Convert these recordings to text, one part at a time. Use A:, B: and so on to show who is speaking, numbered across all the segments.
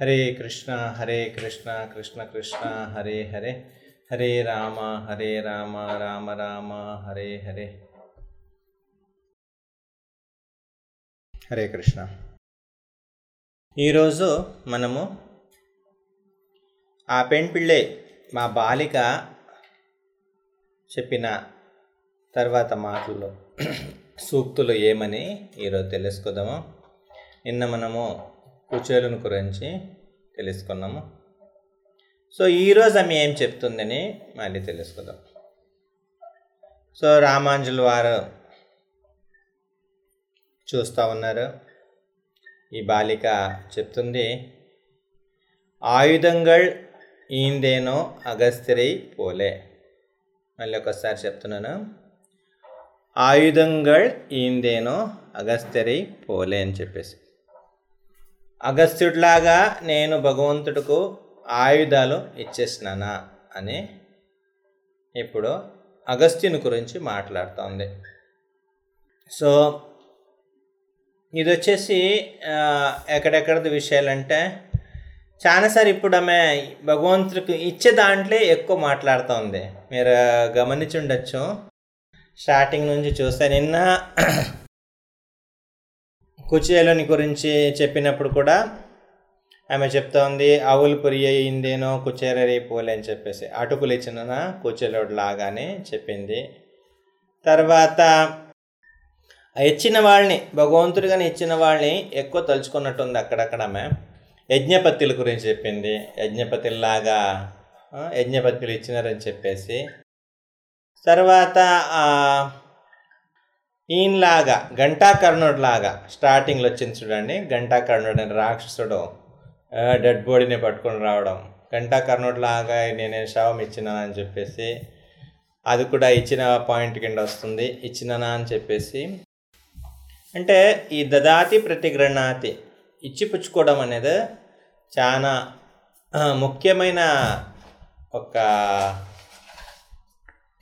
A: హరే కృష్ణ హరే కృష్ణ కృష్ణ కృష్ణ హరే హరే. హరే రామ హరే రామ రామ రామ హరే హరే. హరే కృష్ణ. ఈరోజు మనము ఆ పెంపిళ్ళే మా బాలిక చెప్పిన తర్వాత మాటలు సూక్తులు ఏమని ఈరోజు తెలుసుకుందాము. నిన్న మనము కుచేలుని గురించి తెలుసుకున్నాము. సో ఈరోజు ఆమె ఏం చెప్తుందని మళ్ళీ తెలుసుకుందాం. సో రామాంజుల వారు చూస్తూ ఉన్నారు. ఈ బాలిక చెప్తుంది ఆయుధంగళ్ ఈందేనో అగస్త్యరై పోలే. మళ్ళీ ఒకసారి చెప్తున్నాను ఆయుధంగళ్ ఈందేనో అగస్త్యరై పోలే అని చెప్పేసి. అగస్త్యుడిలాగా నేను భగవంతుడికు ఆయుధాలు ఇచ్చేసినానా అని ఇప్పుడు అగస్త్యుని గురించి మాట్లాడుతోంది. సో ఇది వచ్చేసి ఎక్కడెక్కడది విషయాలంటే చాలాసారి ఇప్పుడు ఆమె భగవంతుడికి ఇచ్చే దాంట్లో ఎక్కువ మాట్లాడుతూ ఉంది మీరు గమనించి ఉండొచ్చు స్టార్టింగ్ నుంచి చూస్తే నిన్న కుచేలుని గురించి చెప్పినప్పుడు కూడా ఆమె చెప్తోంది ఆవులు పురి అయిందేనో పోలే అని చెప్పేసి. అటుకులు ఇచ్చిన కుచేలోడు లాగానే చెప్పింది. తర్వాత ఇచ్చిన వాళ్ళని భగవంతుడిగాని ఇచ్చిన వాళ్ళని ఎక్కువ తలుచుకున్నట్టుంది అక్కడక్కడ ఆమె. యజ్ఞపత్తుల గురించి చెప్పింది. యజ్ఞపతిలాగా ఆ, యజ్ఞపత్తులు ఇచ్చినారని చెప్పేసి. తర్వాత ఈయనలాగా ఘంటాకర్ణుడు లాగా స్టార్టింగ్లో వచ్చింది చూడండి. ఘంటాకర్ణుడు అనే రాక్షసుడు డెడ్ బాడీని పట్టుకొని రావడం. గంటా లాగా నేను శవం ఇచ్చినాను అని చెప్పేసి అది కూడా ఇచ్చిన పాయింట్ కింద వస్తుంది. ఇచ్చినానా అని చెప్పేసి. అంటే ఈ దదాతి ప్రతిగ్రణాతి ఇచ్చిపుచ్చుకోవడం అనేది చాలా ముఖ్యమైన ఒక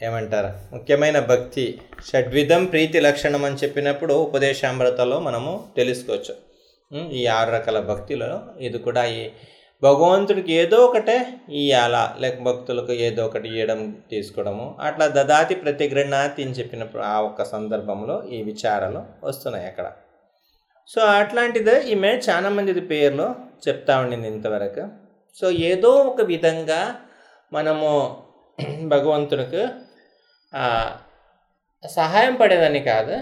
A: ఏమంటారు? ముఖ్యమైన భక్తి. షడ్విధం ప్రీతి లక్షణం అని చెప్పినప్పుడు ఉపదేశామృతలో మనము తెలుసుకోవచ్చు. ఈ ఆరు రకాల భక్తిలో ఇది కూడా ఈ భగవంతుడికి ఏదో ఒకటే ఇయ్యాల లేక భక్తులకు ఏదో ఒకటి ఇవ్వడం తీసుకోవడము. అట్లా దదాతి ప్రతిగృణాతి అని చెప్పినప్పుడు ఆ ఒక్క సందర్భంలో ఈ విచారాలు వస్తున్నాయి అక్కడ. సో అట్లాంటిదే ఈమె చాలామంది పేర్లు చెప్తా ఉండింది ఇంతవరకు. సో ఏదో ఒక విధంగా మనము భగవంతునికి సహాయం పడేదని కాదు.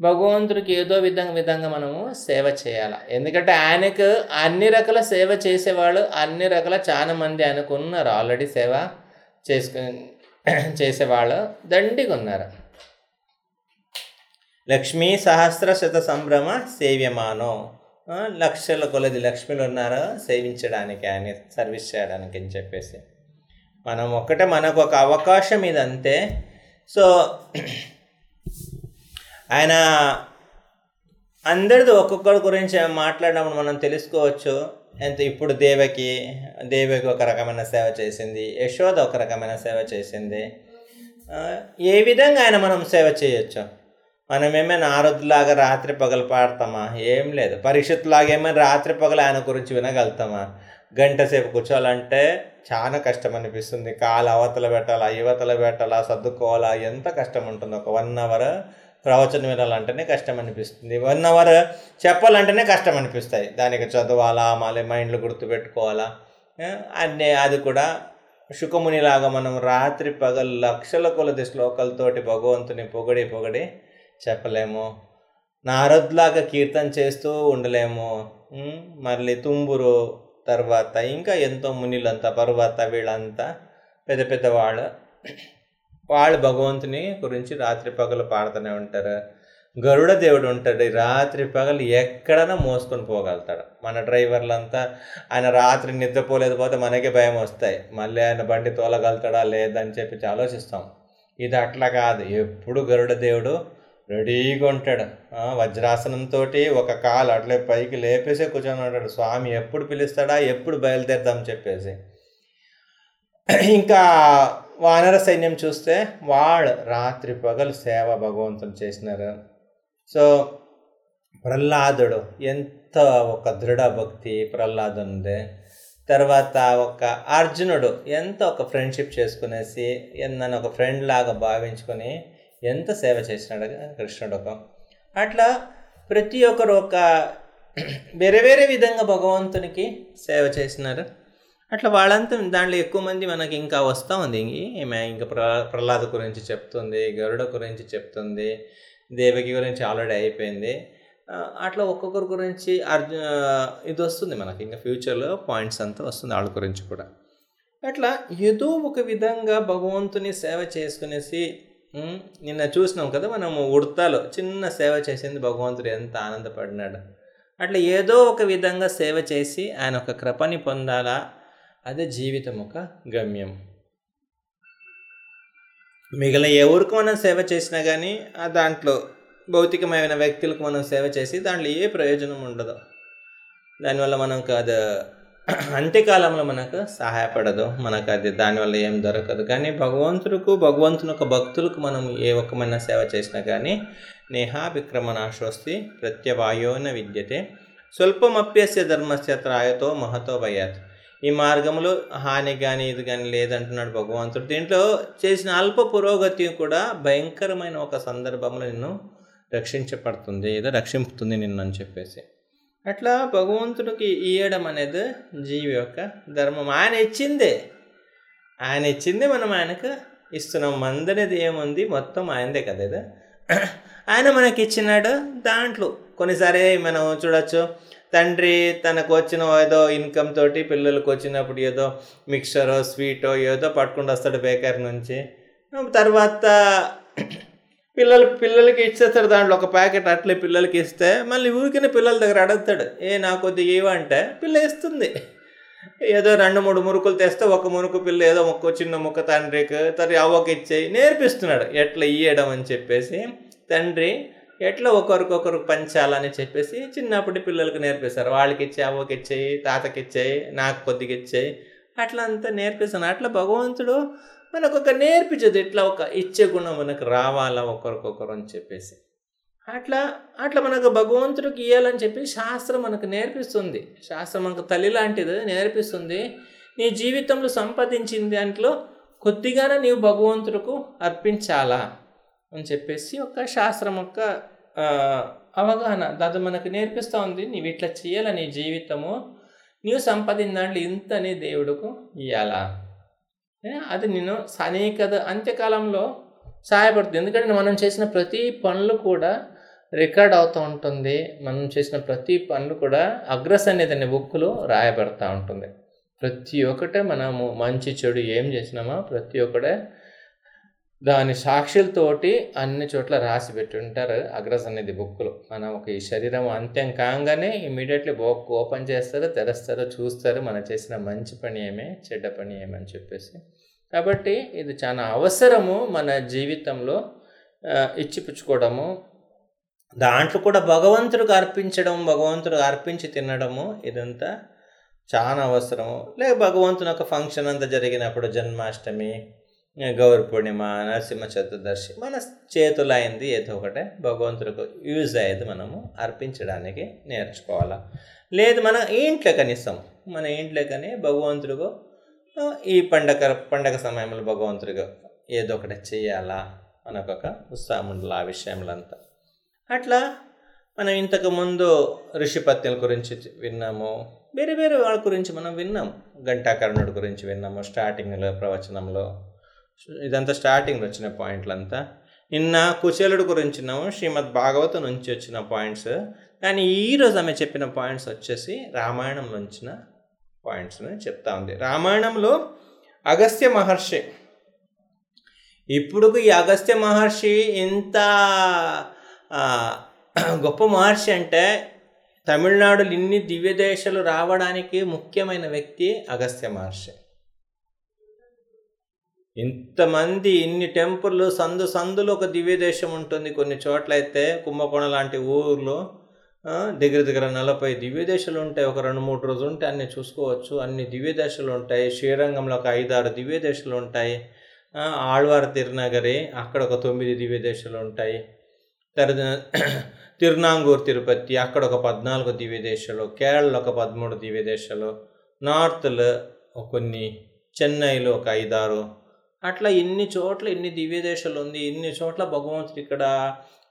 A: భగవంతుడికి ఏదో విధంగా విధంగా మనము సేవ చేయాలి. ఎందుకంటే ఆయనకు అన్ని రకాల సేవ చేసేవాళ్ళు అన్ని రకాల చాలా మంది ఆయనకు ఉన్నారు ఆల్రెడీ సేవ చేసుకు చేసేవాళ్ళు దండిగా ఉన్నారు. లక్ష్మీ సహస్ర శత సంభ్రమ సేవ్యమానో. లక్షల కొలది లక్ష్మిలు ఉన్నారు. సేవించడానికి ఆయన సర్వీస్ చేయడానికి అని చెప్పేసి. మనం ఒక్కటే మనకు ఒక అవకాశం ఇది అంతే సో ఆయన అందరిది ఒక్కొక్కరి గురించి మాట్లాడినప్పుడు మనం తెలుసుకోవచ్చు. ఎంత ఇప్పుడు దేవకి దేవకి ఒక రకమైన సేవ చేసింది యశోద ఒక రకమైన సేవ చేసింది. ఏ విధంగా ఆయన మనం సేవ చేయొచ్చు? మనం ఏమైనా ఆరుద్లాగా రాత్రి పగలు పాడతామా? ఏం లేదు. పరిషత్తులాగా ఏమైనా రాత్రి పగలు ఆయన గురించి వినగలుగుతామా? గంట సేపు కూర్చోవాలంటే చాలా కష్టం అనిపిస్తుంది కాలు అవతల పెట్టాలా యువతల పెట్టాలా సర్దుకోవాలా ఎంత కష్టం ఉంటుంది ఒక వన్ అవర్ ప్రవచనం వినాలంటేనే కష్టం అనిపిస్తుంది వన్ అవర్ చెప్పాలంటేనే కష్టం అనిపిస్తాయి దానికి చదవాలా మళ్ళీ మైండ్లో గుర్తుపెట్టుకోవాలా. అన్నీ అది కూడా శుకమునిలాగా మనం రాత్రి పగలు లక్షల కొలది శ్లోకాలతోటి భగవంతుని పొగడి పొగడి చెప్పలేము. నారద్లాగా కీర్తన చేస్తూ ఉండలేము. మళ్ళీ తుంబురు తర్వాత ఇంకా ఎంతో మునిలంతా పర్వత వీళ్ళంతా పెద్ద పెద్ద వాళ్ళు వాళ్ళు భగవంతుని గురించి రాత్రి పగలు పాడుతూనే ఉంటారు. గరుడ దేవుడు ఉంటాడు. రాత్రి పగలు ఎక్కడైనా మోసుకొని పోగలుగుతాడు. మన డ్రైవర్లంతా ఆయన రాత్రి నిద్రపోలేదు పోతే మనకే భయం వస్తాయి. మళ్ళీ ఆయన బండి తోలగలుగుతాడా లేదని చెప్పి ఆలోచిస్తాం. ఇది అట్లా కాదు. ఎప్పుడు గరుడ దేవుడు రెడీగా ఉంటాడు. వజ్రాసనంతో ఒక కాలు అట్లే పైకి లేపేసే కూర్చొని ఉంటాడు. స్వామి ఎప్పుడు పిలుస్తాడా? ఎప్పుడు బయలుదేరుదాం? చెప్పేసి. ఇంకా వానర సైన్యం చూస్తే వాళ్ళు రాత్రి పగలు సేవ భగవంతుని చేసినారు. సో ప్రహ్లాదుడు ఎంత ఒక దృఢ భక్తి ప్రహ్లాదుంది తర్వాత ఒక అర్జునుడు ఎంత ఒక ఫ్రెండ్షిప్ చేసుకునేసి నన్ను ఒక ఫ్రెండ్ లాగా భావించుకొని ఎంత సేవ చేసినాడు కృష్ణుడు ఒక అట్లా ప్రతి ఒక్కరు ఒక వేరే వేరే విధంగా భగవంతునికి సేవ చేసినారు. అట్లా వాళ్ళంతా దాంట్లో ఎక్కువ మంది మనకి ఇంకా వస్తూ ఉంది. ఈమె ఇంకా ప్ర ప్రహ్లాద గురించి చెప్తుంది గరుడ గురించి చెప్తుంది దేవకి గురించి ఆల్రెడీ అయిపోయింది. అట్లా ఒక్కొక్కరి గురించి అర్జు ఇది వస్తుంది మనకి. ఇంకా ఫ్యూచర్లో పాయింట్స్ అంతా వస్తుంది వాళ్ళ గురించి కూడా. అట్లా ఏదో ఒక విధంగా భగవంతుని సేవ చేసుకునేసి నిన్న చూసినాం కదా మనము ఉడతాలో చిన్న సేవ చేసింది భగవంతుడు ఎంత ఆనందపడినాడు. అట్లా ఏదో ఒక విధంగా సేవ చేసి ఆయన ఒక కృపని పొందాలా? అదే జీవితం ఒక గమ్యం. మిగిలిన ఎవరికి మనం సేవ చేసినా కానీ ఆ దాంట్లో భౌతికమైన వ్యక్తులకు మనం సేవ చేసి దాంట్లో ఏ ప్రయోజనం ఉండదు. దానివల్ల మనకు అది అంత్యకాలంలో మనకు సహాయపడదు. మనకు అది దానివల్ల ఏం దొరకదు. కానీ భగవంతుడుకు భగవంతుని యొక్క భక్తులకు మనం ఏ ఒక్కమైన సేవ చేసినా కానీ నేహా విక్రమనాశోస్తి ప్రత్యవాయోన విద్యతే. స్వల్పమప్యస్య ధర్మస్య త్రాయతో మహతో భయాత్ ఈ మార్గంలో హాని కానీ ఇది కానీ లేదంటున్నాడు భగవంతుడు. దీంట్లో చేసిన అల్ప పురోగతి కూడా భయంకరమైన ఒక సందర్భంలో నిన్ను రక్షించబడుతుంది. ఏదో రక్షింపుతుంది నిన్ను అని చెప్పేసి. అట్లా భగవంతుడికి ఇయ్యడం అనేది జీవి యొక్క ధర్మం. ఆయన ఇచ్చిందే. ఆయన ఇచ్చిందే మనం ఆయనకు ఇస్తున్నాం. మందనేది ఏముంది? మొత్తం ఆయనదే కదా ఇది. ఆయన మనకి ఇచ్చినాడు దాంట్లో. కొన్నిసారి మనం చూడొచ్చు తండ్రి తనకు వచ్చిన ఏదో ఇన్కమ్ తోటి పిల్లలకు వచ్చినప్పుడు ఏదో మిక్చరో స్వీటో ఏదో పట్టుకుంటూ వస్తాడు బేకరీ నుంచి. తర్వాత పిల్లలు పిల్లలకి ఇచ్చేస్తాడు దాంట్లో. ఒక ప్యాకెట్ అట్లే పిల్లలకి ఇస్తే మళ్ళీ ఊరికనే పిల్లల దగ్గర అడుగుతాడు. ఏ నాకు కొద్దిగా ఇవ్వంటే పిల్ల ఇస్తుంది ఏదో రెండు మూడు మురుకులు తెస్తే ఒక మురుకు పిల్ల ఏదో మొక్క చిన్న ముక్క తండ్రికి తరి అవ్వకి ఇచ్చేయి నేర్పిస్తున్నాడు. ఎట్లా ఇయ్యడం అని చెప్పేసి తండ్రి ఎట్లా ఒకరికొకరు పంచాలని చెప్పేసి చిన్నప్పటి పిల్లలకు నేర్పిస్తారు. వాళ్ళకి ఇచ్చే అవ్వకి ఇచ్చేయి తాతకి ఇచ్చేయి నాకు కొద్దిగా ఇచ్చేయి. అట్లా అంతా నేర్పిస్తాను అట్లా భగవంతుడు మనకు ఒక నేర్పించదు ఎట్లా ఒక ఇచ్చే గుణం మనకు రావాలా ఒకరికొకరు అని చెప్పేసి. అట్లా అట్లా మనకు భగవంతుడికి ఇవ్వాలని చెప్పి శాస్త్రం మనకు నేర్పిస్తుంది. శాస్త్రం మనకు తల్లి లాంటిది నేర్పిస్తుంది. నీ జీవితంలో సంపాదించిన దాంట్లో కొద్దిగానే నీవు భగవంతుడికి అర్పించాలా అని చెప్పేసి ఒక శాస్త్రం యొక్క అవగాహన. దాదాపు మనకు నేర్పిస్తూ ఉంది నీవు ఇట్లా చేయాలా నీ జీవితము? నీవు సంపాదించిన దాంట్లో ఇంతనే దేవుడుకు ఇవ్వాలా అది నేను అనేక అంత్యకాలంలో సహాయపడుతుంది. ఎందుకంటే మనం చేసిన ప్రతి పనులు కూడా రికార్డ్ అవుతూ ఉంటుంది. మనం చేసిన ప్రతి పనులు కూడా అగ్రస్ అనేది అనే బుక్లో రాయబడతా ఉంటుంది. ప్రతి ఒక్కటే మనము మంచి చెడు ఏం చేసినామో ప్రతి ఒక్కటే దాని సాక్షులతోటి అన్ని చోట్ల రాసి పెట్టి ఉంటారు అగ్రస్ అనేది బుక్లో మనం ఒక ఈ శరీరం అంత్యం కాగానే ఇమీడియట్లీ బుక్ ఓపెన్ చేస్తారు తెరుస్తారు చూస్తారు. మనం చేసిన మంచి పని ఏమే చెడ్డ పని ఏమని చెప్పేసి కాబట్టి ఇది చాలా అవసరము మన జీవితంలో ఇచ్చిపుచ్చుకోవడము. దాంట్లో కూడా భగవంతుడికి అర్పించడం భగవంతుడికి అర్పించి తినడము ఇదంతా చాలా అవసరము. లేక భగవంతుని ఒక ఫంక్షన్ అంతా జరిగినప్పుడు జన్మాష్టమి గౌరి పూర్ణిమ నరసింహ చతుర్దర్శి మన చేతులు అయింది ఏదో ఒకటే భగవంతుడికి యూజ్ అయ్యేది మనము అర్పించడానికి నేర్చుకోవాలా. లేదు మన ఇంట్లో కనీసం మన ఇంట్లో కానీ భగవంతుడికి ఈ పండగ పండగ సమయంలో భగవంతుడిగా ఏదో ఒకటి చేయాలా మనకొక ఉత్సాహం ఉండాలి ఆ విషయంలో అంతా అట్లా మనం ఇంతకుముందు ఋషిపత్యుల గురించి విన్నాము. వేరే వేరే వాళ్ళ గురించి మనం విన్నాం. ఘంటాకర్ణుడి గురించి విన్నాము స్టార్టింగ్లో ప్రవచనంలో. ఇదంతా స్టార్టింగ్లో వచ్చిన పాయింట్లంతా. నిన్న కుచేలుడు గురించి విన్నాము శ్రీమద్ భాగవతం నుంచి వచ్చిన పాయింట్స్. కానీ ఈరోజు ఆమె చెప్పిన పాయింట్స్ వచ్చేసి రామాయణం నుంచిన పాయింట్స్ని చెప్తా ఉంది. రామాయణంలో అగస్త్య మహర్షి ఇప్పుడు ఈ అగస్త్య మహర్షి ఇంత గొప్ప మహర్షి అంటే తమిళనాడులో ఇన్ని దివ్య దేశాలు రావడానికి ముఖ్యమైన వ్యక్తి అగస్త్య మహర్షి. ఇంతమంది ఇన్ని టెంపుల్ సందు సందులో ఒక దివ్య దేశం ఉంటుంది కొన్ని చోట్ల అయితే కుంభకోణ లాంటి ఊర్లో దగ్గర దగ్గర నలభై దివ్య దేశాలు ఉంటాయి. ఒక రెండు మూడు రోజులు ఉంటే అన్ని చూసుకోవచ్చు. అన్ని దివ్య దేశాలు ఉంటాయి. శ్రీరంగంలో ఒక ఐదారు దివ్య దేశాలు ఉంటాయి. ఆళ్వార తిరునగరి అక్కడ ఒక తొమ్మిది దివ్య దేశాలు ఉంటాయి. తర్వాత తిరునాంగూర్ తిరుపతి అక్కడ ఒక పద్నాలుగు దివ్య దేశాలు కేరళలో ఒక పదమూడు దివ్య దేశాలు నార్త్లో కొన్ని చెన్నైలో ఒక ఐదారు. అట్లా ఇన్ని చోట్ల ఇన్ని దివ్య దేశాలు ఉంది. ఇన్ని చోట్ల భగవంతుడు ఇక్కడ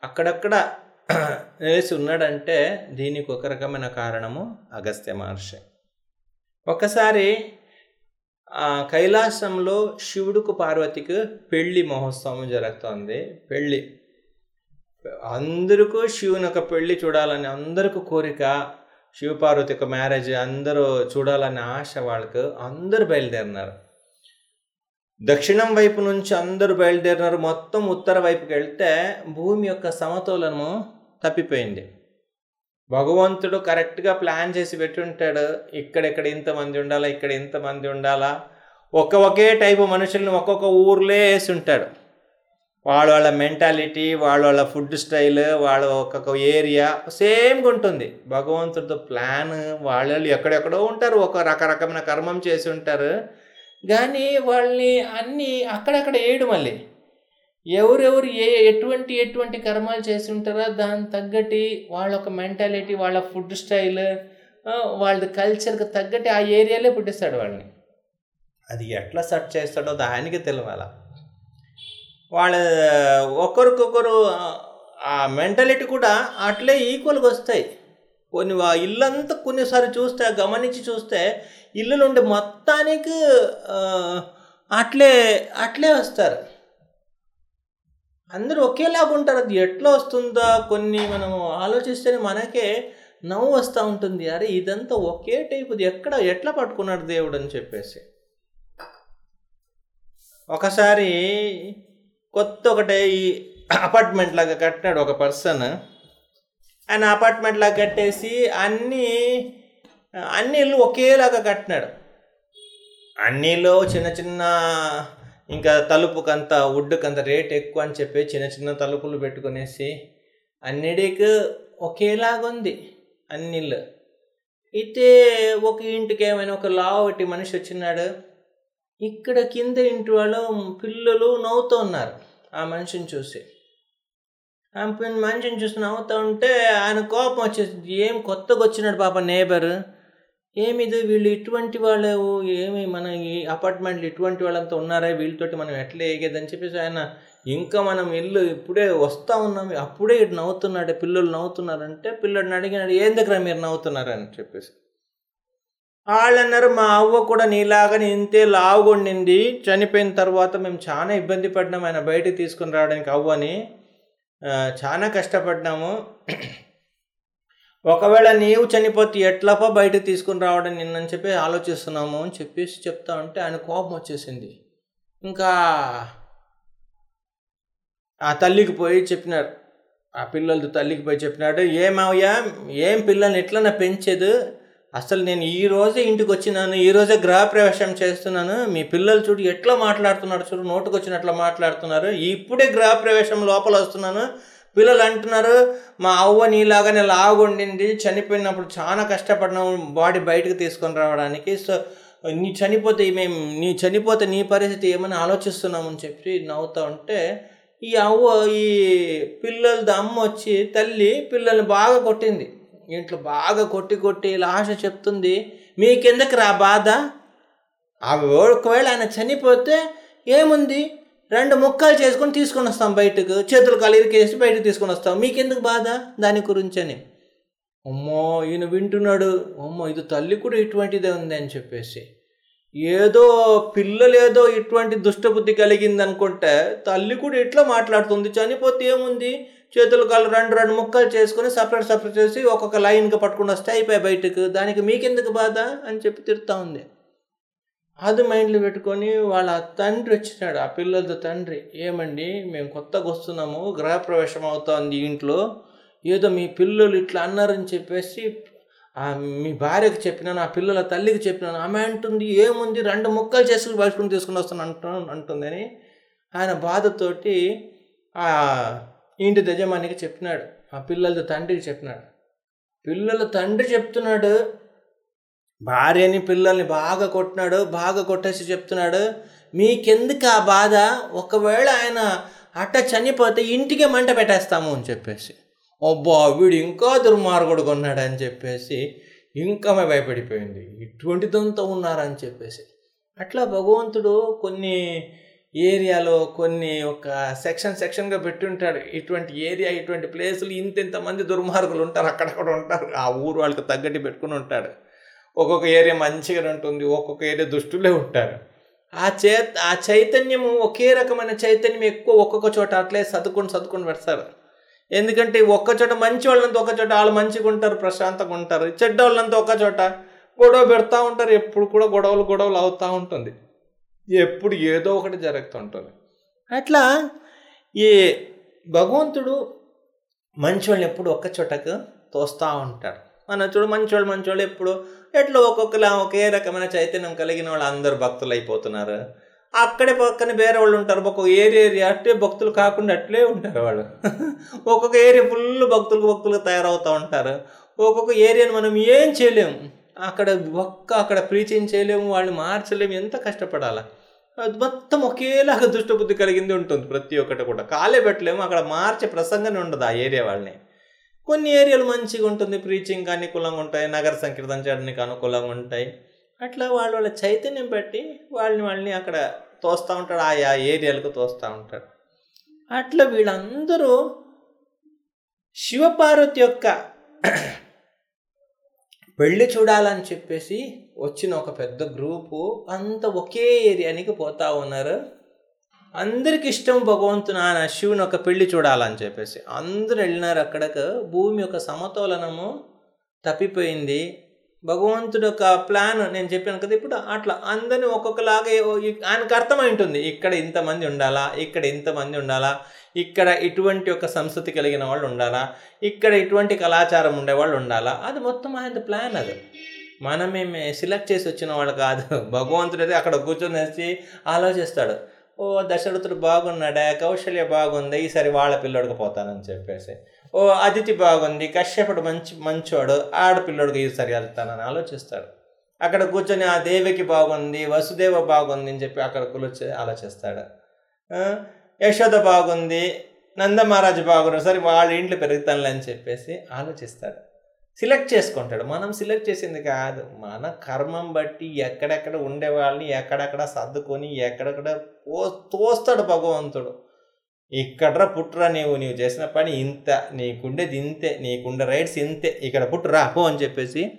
A: అక్కడక్కడ వేసి ఉన్నాడంటే దీనికి ఒక రకమైన కారణము అగస్త్య మహర్షి. ఒకసారి కైలాసంలో శివుడుకు పార్వతికి పెళ్ళి మహోత్సవం జరుగుతుంది. పెళ్ళి అందరికీ శివుని ఒక పెళ్ళి చూడాలని అందరికీ కోరిక శివపార్వతి యొక్క మ్యారేజ్ అందరూ చూడాలనే ఆశ వాళ్ళకు అందరూ బయలుదేరినారు. దక్షిణం వైపు నుంచి అందరూ బయలుదేరినారు. మొత్తం ఉత్తర వైపుకి వెళ్తే భూమి యొక్క సమతోలనము తప్పిపోయింది. భగవంతుడు కరెక్ట్గా ప్లాన్ చేసి పెట్టి ఉంటాడు ఇక్కడెక్కడ ఇంతమంది ఉండాలా ఇక్కడ ఇంతమంది ఉండాలా? ఒక ఒకే టైపు మనుషుల్ని ఒక్కొక్క ఊర్లే వేసి ఉంటాడు వాళ్ళ వాళ్ళ మెంటాలిటీ వాళ్ళ వాళ్ళ ఫుడ్ స్టైల్ వాళ్ళ ఒక్కొక్క ఏరియా సేమ్గా ఉంటుంది. భగవంతుడితో ప్లాన్ వాళ్ళు ఎక్కడెక్కడో ఉంటారు ఒక రకరకమైన కర్మం చేసి ఉంటారు. కానీ వాళ్ళని అన్నీ అక్కడక్కడ వేయడం మళ్ళీ. ఎవరెవరు ఏ ఎటువంటి ఎటువంటి కర్మాలు చేసి ఉంటారో దానికి తగ్గట్టి వాళ్ళ ఒక మెంటాలిటీ వాళ్ళ ఫుడ్ స్టైల్ వాళ్ళ కల్చర్కి తగ్గట్టి ఆ ఏరియాలో పుట్టిస్తాడు వాళ్ళని. అది ఎట్లా సెట్ చేస్తాడో దానికి తెలియాల వాళ్ళ ఒకరికొకరు ఆ మెంటాలిటీ కూడా అట్లే ఈక్వల్గా వస్తాయి. కొన్ని ఇల్లంతా కొన్నిసారి చూస్తే గమనించి చూస్తే ఇల్లు నుండి మొత్తానికి అట్లే అట్లే వస్తారు. అందరూ ఒకేలాగా ఉంటారు. అది ఎట్లా వస్తుందా కొన్ని మనము ఆలోచిస్తేనే మనకే నవ్వు వస్తూ ఉంటుంది. అరే ఇదంతా ఒకే టైపుది ఎక్కడ ఎట్లా పట్టుకున్నాడు దేవుడు అని చెప్పేసి. ఒకసారి కొత్త ఒకటే ఈ అపార్ట్మెంట్ లాగా కట్టినాడు ఒక పర్సన్ ఆయన అపార్ట్మెంట్ లాగా కట్టేసి అన్నీ అన్ని ఇల్లు ఒకేలాగా కట్టినాడు. అన్నిలో చిన్న చిన్న ఇంకా తలుపుకంత వుడ్కంత రేట్ ఎక్కువ అని చెప్పి చిన్న చిన్న తలుపులు పెట్టుకునేసి అన్నిటికి ఒకేలాగుంది. అన్నిళ్ళు. అయితే ఒక ఇంటికి ఏమైనా ఒక లావటి మనిషి వచ్చినాడు ఇక్కడ కింద ఇంటి వాళ్ళు పిల్లలు నవ్వుతూ ఉన్నారు ఆ మనిషిని చూసి. ఆ మనిషిని చూసి నవ్వుతూ ఉంటే ఆయన కోపం వచ్చేసి ఏం కొత్తగా వచ్చినాడు పాప నేబర్ ఏమిది? వీళ్ళు ఇటువంటి వాళ్ళు ఏమి మన ఈ అపార్ట్మెంట్లు ఇటువంటి వాళ్ళంతా ఉన్నారా? వీళ్ళతోటి మనం ఎట్లా ఏగేదని చెప్పేసి ఆయన ఇంకా మనం ఇల్లు ఇప్పుడే వస్తూ ఉన్నాం. అప్పుడే ఇటు నవ్వుతున్నాడు. పిల్లలు నవ్వుతున్నారంటే పిల్లడిని అడిగినాడు ఏం దగ్గర మీరు నవ్వుతున్నారని చెప్పేసి. వాళ్ళు అన్నారు మా అవ్వ కూడా నీలాగానే ఇంతే లావుగొండింది. చనిపోయిన తర్వాత మేము చాలా ఇబ్బంది పడినాం ఆయన బయటికి తీసుకుని రావడానికి అవ్వని. చాలా కష్టపడ్డాము. ఒకవేళ నీవు చనిపోతే ఎట్లపా బయటకు తీసుకుని రావడం నిన్నని చెప్పి ఆలోచిస్తున్నాము అని చెప్పేసి చెప్తా ఉంటే ఆయన కోపం వచ్చేసింది. ఇంకా ఆ తల్లికి పోయి చెప్పినారు. ఆ పిల్లలతో తల్లికి పోయి చెప్పినాడు ఏమయ్యా ఏం పిల్లల్ని ఎట్లా పెంచేది? అసలు నేను ఈ రోజే ఇంటికి వచ్చినాను ఈ రోజే గృహప్రవేశం చేస్తున్నాను. మీ పిల్లలు చూడు ఎట్లా మాట్లాడుతున్నారు చూడు నోటుకు వచ్చినట్లు మాట్లాడుతున్నారు. ఇప్పుడే గృహప్రవేశం లోపల వస్తున్నాను. పిల్లలు అంటున్నారు మా అవ్వ నీలాగానే లాగుండింది చనిపోయినప్పుడు చాలా కష్టపడినాము బాడీ బయటకు తీసుకొని రావడానికి సో నీ చనిపోతే మేము నీ చనిపోతే నీ పరిస్థితి ఏమని ఆలోచిస్తున్నామని చెప్పి నవ్వుతూ ఉంటే ఈ అవ్వ ఈ పిల్లలది అమ్మ వచ్చి తల్లి పిల్లల్ని బాగా కొట్టింది ఇంట్లో బాగా కొట్టి కొట్టి లాస్ట్ చెప్తుంది మీకెందుకు రా బాధ ఒకవేళ ఆయన చనిపోతే ఏముంది? రెండు ముక్కలు చేసుకొని తీసుకొని వస్తాం బయటకు. చేతులు కాలు ఇరికేసి బయటకు తీసుకొని వస్తాం. మీకెందుకు బాధ? దాని గురించి అని అమ్మో ఈయన వింటున్నాడు. అమ్మో ఇది తల్లి కూడా ఇటువంటిదే ఉంది అని చెప్పేసి. ఏదో పిల్లలు ఏదో ఇటువంటి దుష్టబుద్ధి కలిగింది అనుకుంటే తల్లి కూడా ఇట్లా మాట్లాడుతుంది? చనిపోతే ఏముంది? చేతులు కాళ్ళు రెండు రెండు ముక్కలు చేసుకొని సపరేట్ సపరేట్ చేసి ఒక్కొక్క లైన్గా పట్టుకుని వస్తే అయిపోయి బయటకు. దానికి మీకెందుకు బాధ? అని చెప్పి తిరుగుతూ ఉంది. అది మైండ్లో పెట్టుకొని వాళ్ళ తండ్రి వచ్చినాడు ఆ పిల్లలతో తండ్రి. ఏమండి మేము కొత్తగా వస్తున్నాము గృహప్రవేశం అవుతోంది ఇంట్లో. ఏదో మీ పిల్లలు ఇట్లా అన్నారని చెప్పేసి మీ భార్యకు చెప్పినాను ఆ పిల్లల తల్లికి చెప్పినాను. ఆమె అంటుంది ఏముంది రెండు ముక్కలు చేసుకుని బయటకుని తీసుకుని వస్తాను అంటు అంటుందని ఆయన బాధతోటి ఆ ఇంటి యజమానికి చెప్పినాడు ఆ పిల్లలతో తండ్రికి చెప్పినాడు. పిల్లల తండ్రి చెప్తున్నాడు భార్యని పిల్లల్ని బాగా కొట్టినాడు బాగా కొట్టేసి చెప్తున్నాడు. మీకెందుకు ఆ బాధ? ఒకవేళ ఆయన అట్ట చనిపోతే ఇంటికే మంట పెట్టేస్తాము అని చెప్పేసి. అబ్బా వీడు ఇంకా దుర్మార్గుడు కొన్నాడని చెప్పేసి ఇంకా భయపడిపోయింది. ఇటువంటిదంతా ఉన్నారని చెప్పేసి. అట్లా భగవంతుడు కొన్ని ఏరియాలో కొన్ని ఒక సెక్షన్ సెక్షన్గా పెట్టుంటాడు. ఇటువంటి ఏరియా ఇటువంటి ప్లేసులు ఇంత ఇంతమంది దుర్మార్గులు ఉంటారు అక్కడక్కడ ఉంటారు. ఆ ఊరు వాళ్ళకి తగ్గట్టు పెట్టుకుని ఉంటాడు. ఒక్కొక్క ఏరియా మంచిగా ఉంటుంది ఒక్కొక్క ఏరియా దుష్టులే ఉంటారు. ఆ చే ఆ చైతన్యము ఒకే రకమైన చైతన్యం ఎక్కువ ఒక్కొక్క చోట అట్లే సర్దుకొని సర్దుకొని పెడతారు. ఎందుకంటే ఒక్క చోట మంచి వాళ్ళంతా ఒక చోట వాళ్ళు మంచిగా ఉంటారు ప్రశాంతంగా ఉంటారు. చెడ్డ వాళ్ళంతా ఒక చోట గొడవ పెడతా ఉంటారు ఎప్పుడు కూడా గొడవలు గొడవలు అవుతూ ఉంటుంది. ఎప్పుడు ఏదో ఒకటి జరుగుతూ ఉంటుంది. అట్లా ఈ భగవంతుడు మంచి వాళ్ళని ఎప్పుడు ఒక్క చోటకు తోస్తూ ఉంటాడు. మన చూడు మంచోళ్ళు మంచోళ్ళు ఎప్పుడు ఎట్లా ఒక్కొక్కలా ఒకే రకమైన చైతన్యం కలిగిన వాళ్ళు అందరు భక్తులు అయిపోతున్నారు అక్కడే పక్కన వేరే వాళ్ళు ఉంటారు. ఒక్కొక్క ఏరియా ఏరియా అట్టే భక్తులు కాకుండా అట్లే ఉంటారు వాళ్ళు. ఒక్కొక్క ఏరియా ఫుల్ భక్తులు భక్తులకు తయారవుతూ ఉంటారు. ఒక్కొక్క ఏరియాని మనం ఏం చేయలేము అక్కడ ఒక్క అక్కడ ప్రీచింగ్ చేయలేము వాళ్ళు మార్చలేము. ఎంత కష్టపడాలా? అది మొత్తం ఒకేలాగా దుష్టబుద్ధి కలిగింది ఉంటుంది ప్రతి ఒక్కటి కూడా. కాలే పెట్టలేము. అక్కడ మార్చే ప్రసంగం ఉండదు ఆ ఏరియా వాళ్ళని. కొన్ని ఏరియాలు మంచిగా ఉంటుంది ప్రీచింగ్ అనుకూలంగా ఉంటాయి నగర సంకీర్తన చేయడానికి అనుకూలంగా ఉంటాయి. అట్లా వాళ్ళ వాళ్ళ చైతన్యం బట్టి వాళ్ళని వాళ్ళని అక్కడ తోస్తూ ఉంటాడు ఆయా ఏరియాలకు తోస్తూ ఉంటాడు. అట్లా వీళ్ళందరూ శివపార్వతి యొక్క పెళ్ళి చూడాలని చెప్పేసి వచ్చిన ఒక పెద్ద గ్రూపు అంత ఒకే ఏరియానికి పోతా ఉన్నారు. అందరికి ఇష్టం భగవంతుని ఆయన శివుని ఒక పెళ్ళి చూడాలని చెప్పేసి. అందరు వెళ్ళినారు అక్కడకు. భూమి యొక్క సమతోలనము తప్పిపోయింది. భగవంతుడు ఒక ప్లాన్ నేను చెప్పాను కదా ఇప్పుడు అట్లా అందరిని ఒక్కొక్కలాగా ఆయనకు అర్థమై ఉంటుంది. ఇక్కడ ఇంతమంది ఉండాలా? ఇక్కడ ఇంతమంది ఉండాలా? ఇక్కడ ఇటువంటి ఒక సంస్కృతి కలిగిన వాళ్ళు ఉండాలా? ఇక్కడ ఇటువంటి కళాచారం ఉండేవాళ్ళు ఉండాలా? అది మొత్తం ఆయన ప్లాన్ అది. మనమేమే సెలెక్ట్ చేసి వచ్చిన వాళ్ళు కాదు. భగవంతుడు అయితే అక్కడ కూర్చొని వచ్చి ఆలోచిస్తాడు. ఓ దశరథుడు బాగున్నాడా? కౌశల్య బాగుంది? ఈసారి వాళ్ళ పిల్లోడికి పోతానని చెప్పేసి. ఓ అతిథి బాగుంది. కశ్యపుడు మంచి మంచోడు. ఆడపిల్లోడికి ఈసారి వెళ్తానని ఆలోచిస్తాడు. అక్కడ కూర్చొని ఆ దేవికి బాగుంది వసుదేవ బాగుంది అని చెప్పి అక్కడ కూర్చొని ఆలోచిస్తాడు. యశోద బాగుంది. నందమహారాజు బాగున్నారు. సరే వాళ్ళ ఇంట్లో పెరుగుతానులే అని చెప్పేసి ఆలోచిస్తాడు. సిలెక్ట్ చేసుకుంటాడు. మనం సిలెక్ట్ చేసింది కాదు. మన కర్మం బట్టి ఎక్కడెక్కడ ఉండే వాళ్ళని ఎక్కడెక్కడ సర్దుకొని ఎక్కడెక్కడ తోస్తాడు భగవంతుడు. ఇక్కడరా పుట్టురా నీవు నీవు చేసిన పని ఇంత నీకుండేది ఇంతే నీకుండే రైట్స్ ఇంతే ఇక్కడ పుట్టురా పో అని చెప్పేసి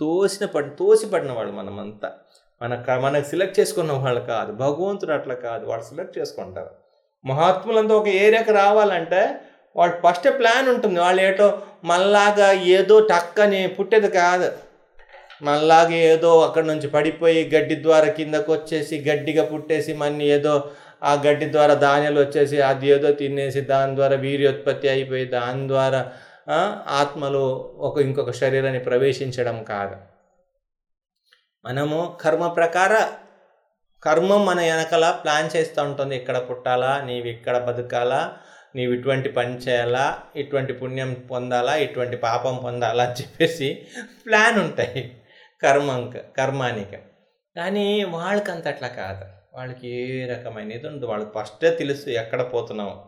A: తోసిన పడి తోసి పడిన వాళ్ళు మనమంతా. మన మనకు సెలెక్ట్ చేసుకున్న వాళ్ళు కాదు. భగవంతుడు అట్లా కాదు. వాళ్ళు సెలెక్ట్ చేసుకుంటారు. మహాత్ములంతా ఒక ఏరియాకి రావాలంటే వాడు ఫస్ట్ ప్లాన్ ఉంటుంది. వాళ్ళు ఏటో మళ్ళాగా ఏదో టక్కని పుట్టేది కాదు. మళ్ళాగా ఏదో అక్కడ నుంచి పడిపోయి గడ్డి ద్వారా కిందకు వచ్చేసి గడ్డిగా పుట్టేసి మన్ని ఏదో ఆ గడ్డి ద్వారా ధాన్యాలు వచ్చేసి అది ఏదో తినేసి దాని ద్వారా వీర్యోత్పత్తి అయిపోయి దాని ద్వారా ఆత్మలు ఒక ఇంకొక శరీరాన్ని ప్రవేశించడం కాదు. మనము కర్మ ప్రకార కర్మం మన వెనకాల ప్లాన్ చేస్తూ ఉంటుంది. ఇక్కడ పుట్టాలా నీవు ఇక్కడ బతకాలా నీవు ఇటువంటి పని చేయాలా? ఇటువంటి పుణ్యం పొందాలా? ఇటువంటి పాపం పొందాలా? అని చెప్పేసి ప్లాన్ ఉంటాయి. కర్మంక కర్మానిక. కానీ వాళ్ళకి అంత అట్లా కాదు. వాళ్ళకి ఏ రకమైనది ఉండదు. వాళ్ళకి ఫస్టే తెలుసు ఎక్కడ పోతున్నాం.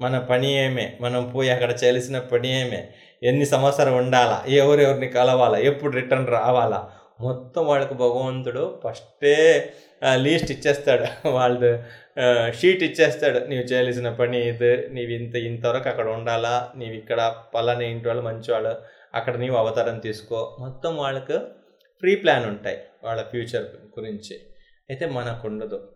A: మన పని ఏమే? మనం పోయి అక్కడ చేయాల్సిన పని ఏమే? ఎన్ని సంవత్సరం ఉండాలా? ఎవరెవరిని కలవాలా? ఎప్పుడు రిటర్న్ రావాలా? మొత్తం వాళ్ళకి భగవంతుడు ఫస్టే లీస్ట్ ఇచ్చేస్తాడు. వాళ్ళది షీట్ ఇచ్చేస్తాడు. నీవు చేయాల్సిన పని ఇది. నీవు ఇంత ఇంతవరకు అక్కడ ఉండాలా? నీవు ఇక్కడ పలానా ఇంటి వాళ్ళు మంచివాళ్ళు. అక్కడ నీవు అవతారం తీసుకో. మొత్తం వాళ్ళకు ప్రీ ప్లాన్ ఉంటాయి వాళ్ళ ఫ్యూచర్ గురించి. అయితే మనకు ఉండదు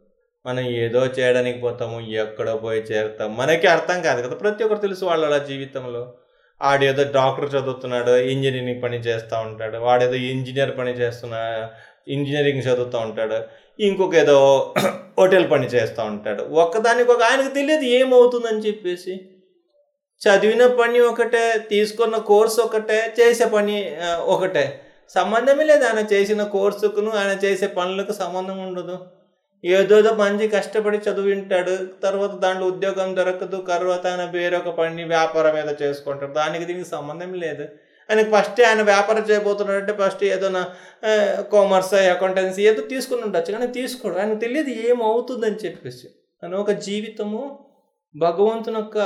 A: మనం ఏదో చేయడానికి పోతాము ఎక్కడో పోయి చేరుతాం. మనకి అర్థం కాదు కదా. ప్రతి ఒక్కరు తెలుసు వాళ్ళ జీవితంలో. ఆడేదో డాక్టర్ చదువుతున్నాడు ఇంజనీరింగ్ పని చేస్తూ ఉంటాడు వాడేదో ఇంజనీర్ పని చేస్తున్నా ఇంజనీరింగ్ చదువుతూ ఉంటాడు ఇంకొక ఏదో హోటల్ పని చేస్తూ ఉంటాడు. ఒక్కదానికి ఒక ఆయనకు తెలియదు ఏమవుతుందని చెప్పేసి. చదివిన పని ఒకటే తీసుకున్న కోర్సు ఒకటే చేసే పని ఒకటే. సంబంధమే లేదు ఆయన చేసిన కోర్సుకును ఆయన చేసే పనులకు సంబంధం ఉండదు. ఏదోదో మంచి కష్టపడి చదివింటాడు తర్వాత దాంట్లో ఉద్యోగం దొరకదు తర్వాత ఆయన వేరొక పని వ్యాపారం ఏదో చేసుకుంటాడు. దానికి దీనికి సంబంధం లేదు. ఆయనకు ఫస్ట్ ఆయన వ్యాపారం చేయబోతున్నాడంటే ఫస్ట్ ఏదైనా కామర్స్ అకౌంటెన్సీ ఏదో తీసుకుని ఉండొచ్చు. కానీ తీసుకోడు ఆయనకు తెలియదు ఏమవుతుందని చెప్పేసి. అని ఒక జీవితము భగవంతుని యొక్క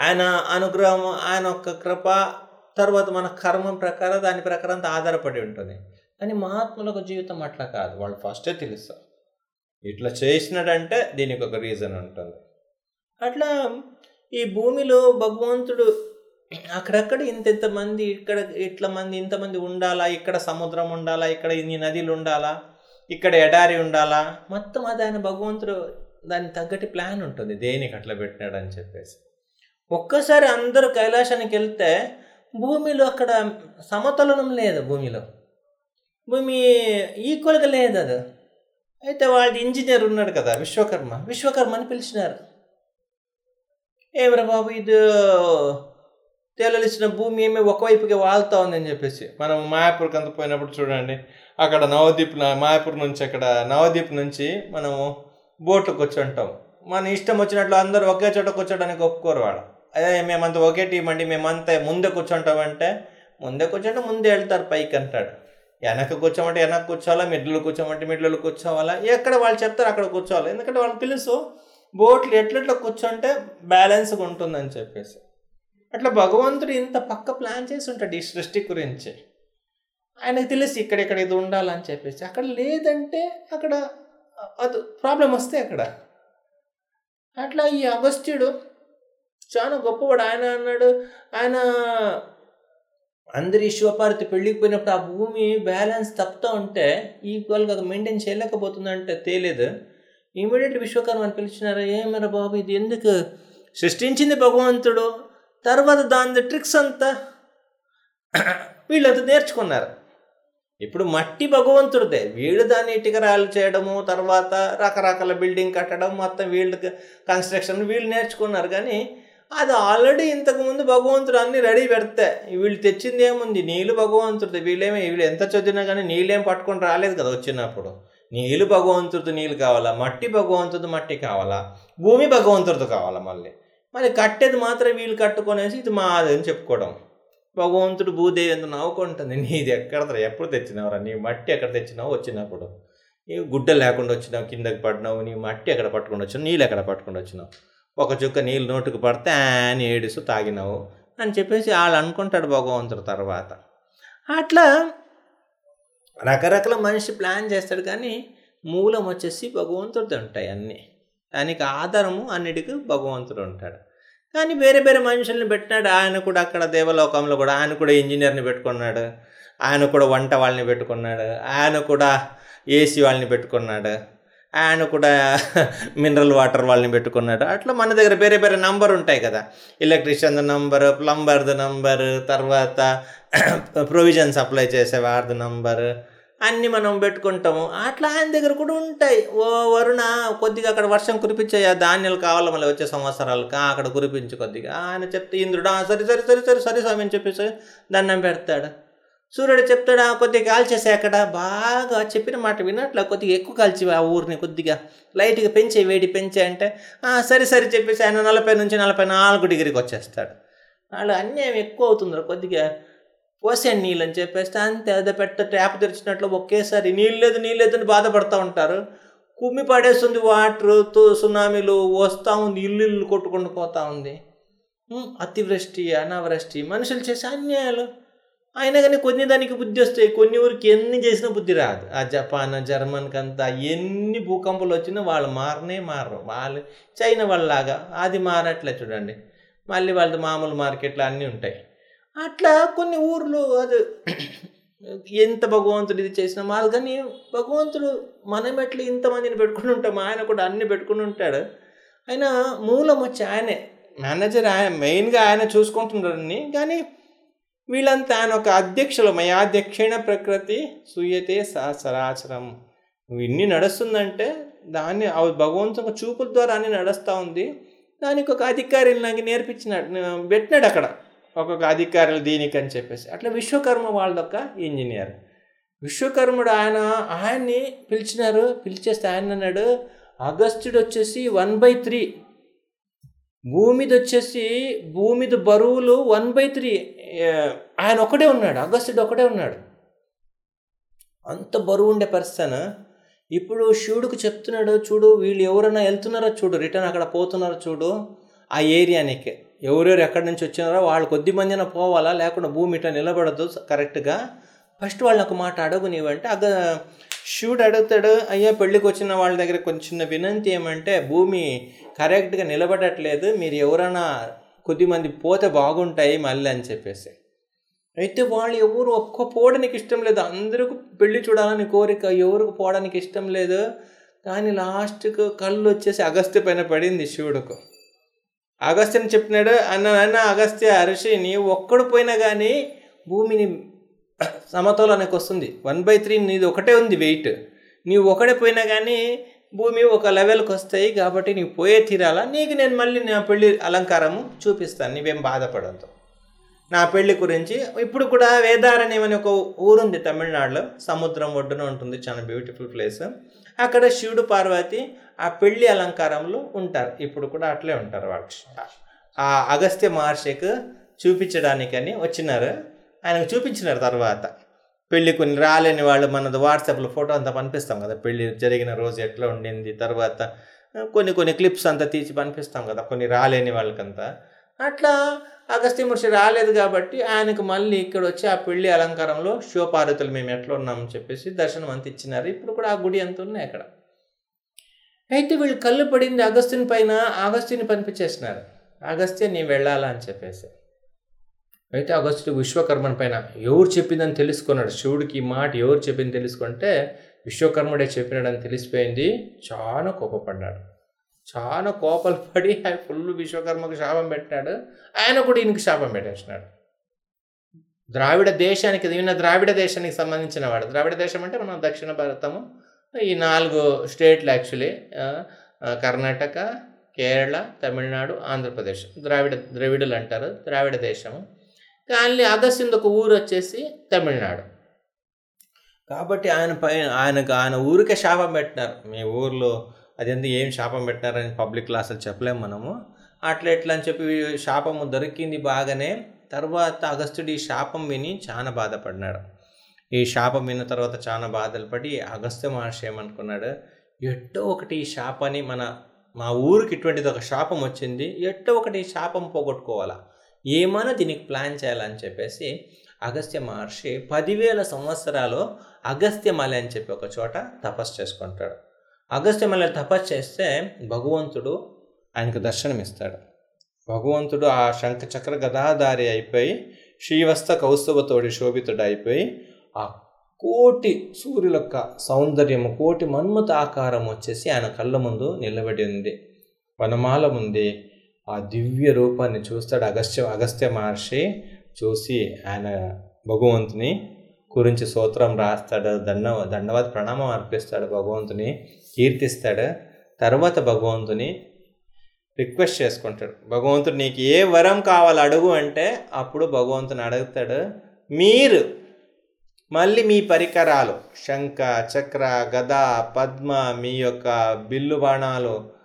A: ఆయన అనుగ్రహం ఆయన యొక్క కృప తర్వాత మన కర్మం ప్రకారం దాని ప్రకారం ఆధారపడి ఉంటుంది. కానీ మహాత్ములకు జీవితం అట్లా కాదు. వాళ్ళు ఫస్టే తెలుస్తారు. ఇట్లా చేసినాడంటే దీనికి ఒక రీజన్ ఉంటుంది. అట్లా ఈ భూమిలో భగవంతుడు అక్కడక్కడ ఇంత ఇంతమంది ఇక్కడ ఇట్లా మంది ఇంతమంది ఉండాలా? ఇక్కడ సముద్రం ఉండాలా? ఇక్కడ ఇన్ని నదులు ఉండాలా? ఇక్కడ ఎడారి ఉండాలా? మొత్తం అది ఆయన భగవంతుడు దానికి తగ్గట్టు ప్లాన్ ఉంటుంది. దేనికి అట్లా పెట్టినాడని చెప్పేసి. ఒక్కసారి అందరూ కైలాసానికి వెళ్తే భూమిలో అక్కడ సమతులనం లేదు భూమిలో. భూమి ఈక్వల్గా లేదు అది. అయితే వాళ్ళ ఇంజనీర్ ఉన్నాడు కదా విశ్వకర్మ. విశ్వకర్మ అని పిలిచినారు. ఏమరా బాబు ఇది తేలలిసిన భూమి ఏమి ఒకవైపుకి వాళ్తా ఉందని చెప్పేసి. మనం మాయాపూర్కి అంత పోయినప్పుడు చూడండి అక్కడ నవదీప్ మాయాపూర్ నుంచి అక్కడ నవదీప్ నుంచి మనము బోట్లకు వచ్చి ఉంటాం. మన ఇష్టం వచ్చినట్లు అందరూ ఒకే చోట కూర్చోడానికి ఒప్పుకోరు వాడు అదే మేమంతా ఒకే టీం అండి మేమంతా ముందే కూర్చుంటామంటే ముందే కూర్చుంటే ముందే వెళ్తారు పైకి అంటాడు. వెనక కూర్చోమంటే వెనక కూర్చోవాలా మిడ్లు కూర్చోమంటే మిడ్లు కూర్చోవాలా ఎక్కడ వాళ్ళు చెప్తారు అక్కడ కూర్చోవాలి. ఎందుకంటే వాళ్ళకి తెలుసు బోట్లు ఎట్లెట్లా కూర్చుంటే బ్యాలెన్స్గా ఉంటుందని చెప్పేసి. అట్లా భగవంతుడు ఇంత పక్క ప్లాన్ చేసి ఉంటాడు ఈ సృష్టి గురించి. ఆయనకు తెలిసి ఇక్కడెక్కడ ఇది ఉండాలని చెప్పేసి. అక్కడ లేదంటే అక్కడ అది ప్రాబ్లం వస్తే అక్కడ. అట్లా ఈ అగస్త్యుడు చాలా గొప్పవాడు. ఆయన అన్నాడు ఆయన అందరి శివపార్వతి పెళ్ళికి పోయినప్పుడు ఆ భూమి బ్యాలెన్స్ తప్పుతూ ఉంటే ఈక్వల్గా మెయింటైన్ చేయలేకపోతుందంటే తేలేదు. ఇమీడియట్ విశ్వకర్మ అని పిలిచినారు ఏమరా బాబు ఇది ఎందుకు సృష్టించింది భగవంతుడు? తర్వాత దాని ట్రిక్స్ అంతా? వీళ్ళంతా నేర్చుకున్నారు. ఇప్పుడు మట్టి భగవంతుడిదే. వీళ్ళు దాన్ని ఇటుకరాలు చేయడము తర్వాత రకరకాల బిల్డింగ్ కట్టడం మొత్తం వీళ్ళు కన్స్ట్రక్షన్ వీళ్ళు నేర్చుకున్నారు. కానీ అది ఆల్రెడీ ఇంతకుముందు భగవంతుడు అన్ని రెడీ పెడితే. వీళ్ళు తెచ్చింది ఏముంది? నీళ్ళు భగవంతుడిది. వీళ్ళేమే వీళ్ళు ఎంత చదివినా కానీ నీళ్ళేం పట్టుకొని రాలేదు కదా వచ్చినప్పుడు. నీళ్ళు భగవంతుడితో నీళ్ళు కావాలా? మట్టి భగవంతుడితో మట్టి కావాలా? భూమి భగవంతుడితో కావాలా మళ్ళీ? మరి కట్టేది మాత్రం వీళ్ళు కట్టుకొనేసి ఇది మాది అని చెప్పుకోవడం. భగవంతుడు భూదేవి ఎంత నవ్వుకుంటుంది. నీది ఎక్కడ ఎప్పుడు తెచ్చినావురా? నీ మట్టి ఎక్కడ తెచ్చినావు వచ్చినప్పుడు? నీ గుడ్డ లేకుండా వచ్చినావు కిందకి పడినావు నీ మట్టి ఎక్కడ పట్టుకొని వచ్చినావు నీళ్ళు ఎక్కడ పట్టుకొని వచ్చినావు? ఒక చుక్క నీళ్ళు నోటుకు పడితే అని ఏడుస్తూ తాగినావు అని చెప్పేసి వాళ్ళు అనుకుంటాడు భగవంతుడు తర్వాత. అట్లా రకరకాల మనిషి ప్లాన్ చేస్తాడు కానీ మూలం వచ్చేసి భగవంతుడిది ఉంటాయి అన్నీ. దానికి ఆధారము అన్నిటికీ భగవంతుడు ఉంటాడు. కానీ వేరే వేరే మనుషుల్ని పెట్టినాడు. ఆయన కూడా అక్కడ దేవలోకంలో కూడా ఆయన కూడా ఇంజనీర్ని పెట్టుకున్నాడు. ఆయన కూడా వంట వాళ్ళని పెట్టుకున్నాడు. ఆయన కూడా ఏసీ వాళ్ళని పెట్టుకున్నాడు. ఆయన కూడా మినరల్ వాటర్ వాళ్ళని పెట్టుకున్నాడు. అట్లా మన దగ్గర వేరే వేరే నంబర్ ఉంటాయి కదా. ఎలక్ట్రీషియన్ నంబర్ ప్లంబర్ది నంబర్ తర్వాత ప్రొవిజన్ సప్లై చేసే వారిది నంబర్ అన్నీ మనం పెట్టుకుంటాము. అట్లా ఆయన దగ్గర కూడా ఉంటాయి. ఓ వరుణ కొద్దిగా అక్కడ వర్షం కురిపించాయా? ధాన్యాలు కావాలి? మళ్ళీ వచ్చే సంవత్సరాలకు అక్కడ కురిపించు కొద్దిగా. ఆయన చెప్తే ఇంద్రుడు సరి సరి సరే సరి సరే స్వామి అని చెప్పేసి దండం పెడతాడు. సూర్యుడు చెప్తాడు? కొద్దిగా కాల్చేసే అక్కడ. బాగా చెప్పిన మాట వినట్లా కొద్దిగా ఎక్కువ కాల్చి ఆ ఊరిని కొద్దిగా? లైట్గా పెంచే వేడి పెంచే అంటే సరే సరే చెప్పేసి ఆయన నలభై నుంచి నలభై నాలుగు డిగ్రీకి వచ్చేస్తాడు. వాళ్ళు అన్యాయం ఎక్కువ అవుతుంది కొద్దిగా. పోసేయండి నీళ్ళు అని చెప్పేస్తే అంతే అదే పెట్ట ట్యాప్ తెరిచినట్లు ఒకేసారి నీళ్ళు లేదు నీళ్ళు లేదని బాధపడుతూ ఉంటారు. కుమ్మి పడేస్తుంది వాటర్ సునామీలు వస్తూ ఉంది ఇల్లు ఇల్లు కొట్టుకుంటూ పోతూ ఉంది. అతివృష్టి అనావృష్టి మనుషులు చేసే అన్యాయాలు. అయినా కానీ కొన్ని దానికి బుద్ధి వస్తాయి. కొన్ని ఊరికి ఎన్ని చేసినా బుద్ధి రాదు. ఆ జపాన్ జర్మన్కి అంతా ఎన్ని భూకంపాలు వచ్చినా వాళ్ళు మారనే మారరు. వాళ్ళు చైనా వాళ్ళలాగా అది మారట్లే చూడండి. మళ్ళీ వాళ్ళది మామూలు మార్కెట్లు అన్నీ ఉంటాయి. అట్లా కొన్ని ఊర్లు అది ఎంత భగవంతుడు ఇది చేసినా మాది కానీ భగవంతుడు మనం ఎట్లా ఇంతమందిని పెట్టుకుని ఉంటాం. ఆయన కూడా అన్ని పెట్టుకుని ఉంటాడు. ఆయన మూలం వచ్చి ఆయనే. మేనేజర్ ఆయన మెయిన్గా ఆయన చూసుకుంటున్నాడని కానీ వీళ్ళంతా ఆయన ఒక అధ్యక్షులు. మయాధ్యక్షిణ ప్రకృతి సూయతే సరాచరం ఇన్ని నడుస్తుందంటే దాన్ని భగవంతుని చూపుల ద్వారా అన్ని నడుస్తూ ఉంది. దానికి ఒక అధికారి నాకు నేర్పించినాడు. పెట్టినాడు అక్కడ. ఒక్కొక్క అధికారులు దీనికి అని చెప్పేసి. అట్లా విశ్వకర్మ వాళ్ళదొక ఇంజనీర్. విశ్వకర్ముడు ఆయన ఆయన్ని పిలిచినారు. పిలిచేస్తే ఆయన అన్నాడు అగస్త్యుడు వచ్చేసి వన్ బై త్రీ. భూమిది వచ్చేసి భూమిది బరువులు వన్ బై త్రీ. ఆయన ఒకడే ఉన్నాడు అగస్త్యుడు ఒకడే ఉన్నాడు. అంత బరువు ఉండే పర్సన్ ఇప్పుడు శివుడికి చెప్తున్నాడు చూడు వీళ్ళు ఎవరైనా వెళ్తున్నారో చూడు రిటర్న్ అక్కడ పోతున్నారో చూడు ఆ ఏరియానికి. ఎవరెవరు ఎక్కడి నుంచి వచ్చినారో వాళ్ళు కొద్ది మందిన పోవాలా లేకుండా భూమి ఇట్లా నిలబడదు కరెక్ట్గా. ఫస్ట్ వాళ్ళని ఒక మాట అడుగునివంటే అగ శివుడు అడుగుతాడు అయ్యా పెళ్ళికి వచ్చిన వాళ్ళ దగ్గర కొంచెం చిన్న వినంతి ఏమంటే భూమి కరెక్ట్గా నిలబడట్లేదు మీరు ఎవరైనా కొద్దిమంది పోతే బాగుంటాయి మళ్ళీ అని చెప్పేసి. అయితే వాళ్ళు ఎవరు ఒక్క పోవడానికి ఇష్టం లేదు. అందరికి పెళ్ళి చూడాలని కోరిక ఎవరికి పోవడానికి ఇష్టం లేదు. కానీ లాస్ట్కు కళ్ళు వచ్చేసి అగస్త్య పైన పడింది శివుడుకు. అగస్త్యని చెప్పినాడు అన్న అన్న అగస్త్య ఋషి నీవు ఒక్కడు పోయినా కానీ భూమిని సమతోలానికి వస్తుంది. వన్ బై త్రీ నీది ఒకటే ఉంది వెయిట్. నీవు ఒకడే పోయినా కానీ భూమి ఒక లెవెల్కి వస్తాయి కాబట్టి నీవు పోయే తీరాలా నీకు నేను మళ్ళీ నా పెళ్ళి అలంకారము చూపిస్తాను నీవేం బాధపడంతో నా పెళ్ళి గురించి ఇప్పుడు కూడా వేదారణ్యం అనే ఒక ఊరుంది తమిళనాడులో సముద్రం ఒడ్డున ఉంటుంది చాలా బ్యూటిఫుల్ ప్లేస్ అక్కడ శివుడు పార్వతి ఆ పెళ్ళి అలంకారంలో ఉంటారు. ఇప్పుడు కూడా అట్లే ఉంటారు వాళ్ళు. ఆ అగస్త్య మహర్షికి చూపించడానికని వచ్చినారు. ఆయనకు చూపించినారు తర్వాత పెళ్ళి కొన్ని రాలేని వాళ్ళు మనది వాట్సాప్లో ఫోటో అంతా పంపిస్తాం కదా. పెళ్ళి జరిగిన రోజు ఎట్లా ఉండింది తర్వాత కొన్ని కొన్ని క్లిప్స్ అంతా తీసి పంపిస్తాం కదా కొన్ని రాలేని వాళ్ళకంతా. అట్లా అగస్త్య మహర్షి రాలేదు కాబట్టి ఆయనకు మళ్ళీ ఇక్కడ వచ్చి ఆ పెళ్ళి అలంకారంలో శివపార్వతులు మేము ఎట్లా ఉన్నామని చెప్పేసి దర్శనం అంత ఇచ్చినారు. ఇప్పుడు కూడా ఆ గుడి అంత ఉన్నాయి అక్కడ. అయితే వీళ్ళు కళ్ళు పడింది అగస్త్యుని పైన అగస్త్యుని పంపించేసినారు. అగస్త్య నీ వెళ్ళాలా అని చెప్పేసి. అయితే అగస్త్యుడు విశ్వకర్మని పైన ఎవరు చెప్పిందని తెలుసుకున్నాడు. శివుడికి ఈ మాట ఎవరు చెప్పింది తెలుసుకుంటే విశ్వకర్ముడే చెప్పినాడని తెలిసిపోయింది. చాలా కోపపడ్డాడు. చాలా కోపాలు పడి ఆయన ఫుల్ విశ్వకర్మకు శాపం పెట్టినాడు. ఆయన కూడా ఈయనకి శాపం పెట్టేసినాడు. ద్రావిడ దేశానికి ఈయన ద్రావిడ దేశానికి సంబంధించిన వాడు. ద్రావిడ దేశం అంటే మనం దక్షిణ భారతము. ఈ నాలుగు స్టేట్లు యాక్చువల్లీ కర్ణాటక కేరళ తమిళనాడు ఆంధ్రప్రదేశ్. ద్రావిడ ద్రవిడులు అంటారు. ద్రావిడ దేశము. కానీ అగస్త్యుంది ఒక ఊరు వచ్చేసి తమిళనాడు. కాబట్టి ఆయన పైన ఆయనకు ఆయన ఊరికే శాపం పెట్టినారు. మీ ఊర్లో అదెందుకు ఏం శాపం పెట్టినారని పబ్లిక్ క్లాసులు చెప్పలేము మనము. అట్లా ఎట్లా అని చెప్పి శాపము దొరికింది బాగానే. తర్వాత అగస్త్యుడు ఈ శాపం విని చాలా బాధపడినాడు. ఈ శాపం విన్న తర్వాత చాలా బాధలు పడి అగస్త్య మహర్షి ఏమనుకున్నాడు? ఎట్టో ఒకటి ఈ శాపాన్ని మన మా ఊరికి ఇటువంటిది ఒక శాపం వచ్చింది. ఎట్టో ఒకటి ఈ శాపం పోగొట్టుకోవాలా? ఏమైనా దీనికి ప్లాన్ చేయాలని చెప్పేసి అగస్త్య మహర్షి పదివేల సంవత్సరాలు అగస్త్యమల అని చెప్పి ఒక చోట తపస్సు చేసుకుంటాడు. అగస్త్యమల తపస్సు చేస్తే భగవంతుడు ఆయనకు దర్శనమిస్తాడు. భగవంతుడు ఆ శంఖ చక్ర గదాధారి అయిపోయి శ్రీవస్త కౌస్తుభతోడి శోభితుడు అయిపోయి ఆ కోటి సూర్యుల యొక్క సౌందర్యము కోటి మన్మత ఆకారం వచ్చేసి ఆయన కళ్ళ ముందు నిలబడి ఉంది. వనమాల ఉంది. ఆ దివ్య రూపాన్ని చూస్తాడు అగస్త్య అగస్త్య మహర్షి చూసి ఆయన భగవంతుని గురించి సూత్రం రాస్తాడు దండ దండవాద ప్రణామం అర్పిస్తాడు భగవంతుని కీర్తిస్తాడు. తర్వాత భగవంతుని రిక్వెస్ట్ చేసుకుంటాడు. భగవంతుడు నీకు ఏ వరం కావాలి అడుగు అంటే అప్పుడు భగవంతుని అడుగుతాడు మీరు మళ్ళీ మీ పరికరాలు శంఖ చక్ర గద పద్మ మీ యొక్క బిల్లు బాణాలు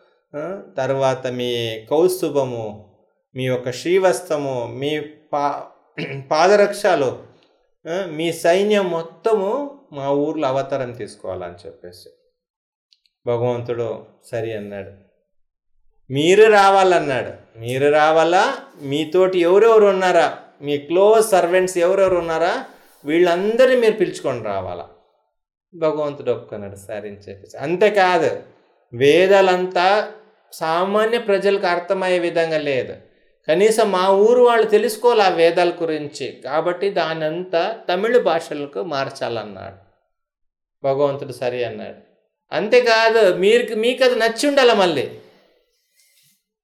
A: తర్వాత మీ కౌస్తుభము మీ యొక్క శ్రీవస్త్రము మీ పా పాదరక్షాలు మీ సైన్యం మొత్తము మా ఊర్లో అవతారం తీసుకోవాలని చెప్పేసి. భగవంతుడు సరి అన్నాడు. మీరు రావాలన్నాడు. మీరు రావాలా? మీతోటి ఎవరెవరు ఉన్నారా? మీ క్లోజ్ సర్వెంట్స్ ఎవరెవరు ఉన్నారా? వీళ్ళందరినీ మీరు పిలుచుకొని రావాలా? భగవంతుడు ఒప్పుకున్నాడు సరే అని చెప్పేసి. అంతేకాదు వేదాలంతా సామాన్య ప్రజలకు అర్థమయ్యే విధంగా లేదు. కనీసం మా ఊరు వాళ్ళు తెలుసుకోవాలి ఆ వేదాల గురించి. కాబట్టి దాని అంతా తమిళ భాషలకు మార్చాలన్నాడు. భగవంతుడు సరి అన్నాడు. అంతేకాదు మీరు మీకు అది నచ్చి ఉండాలి మళ్ళీ?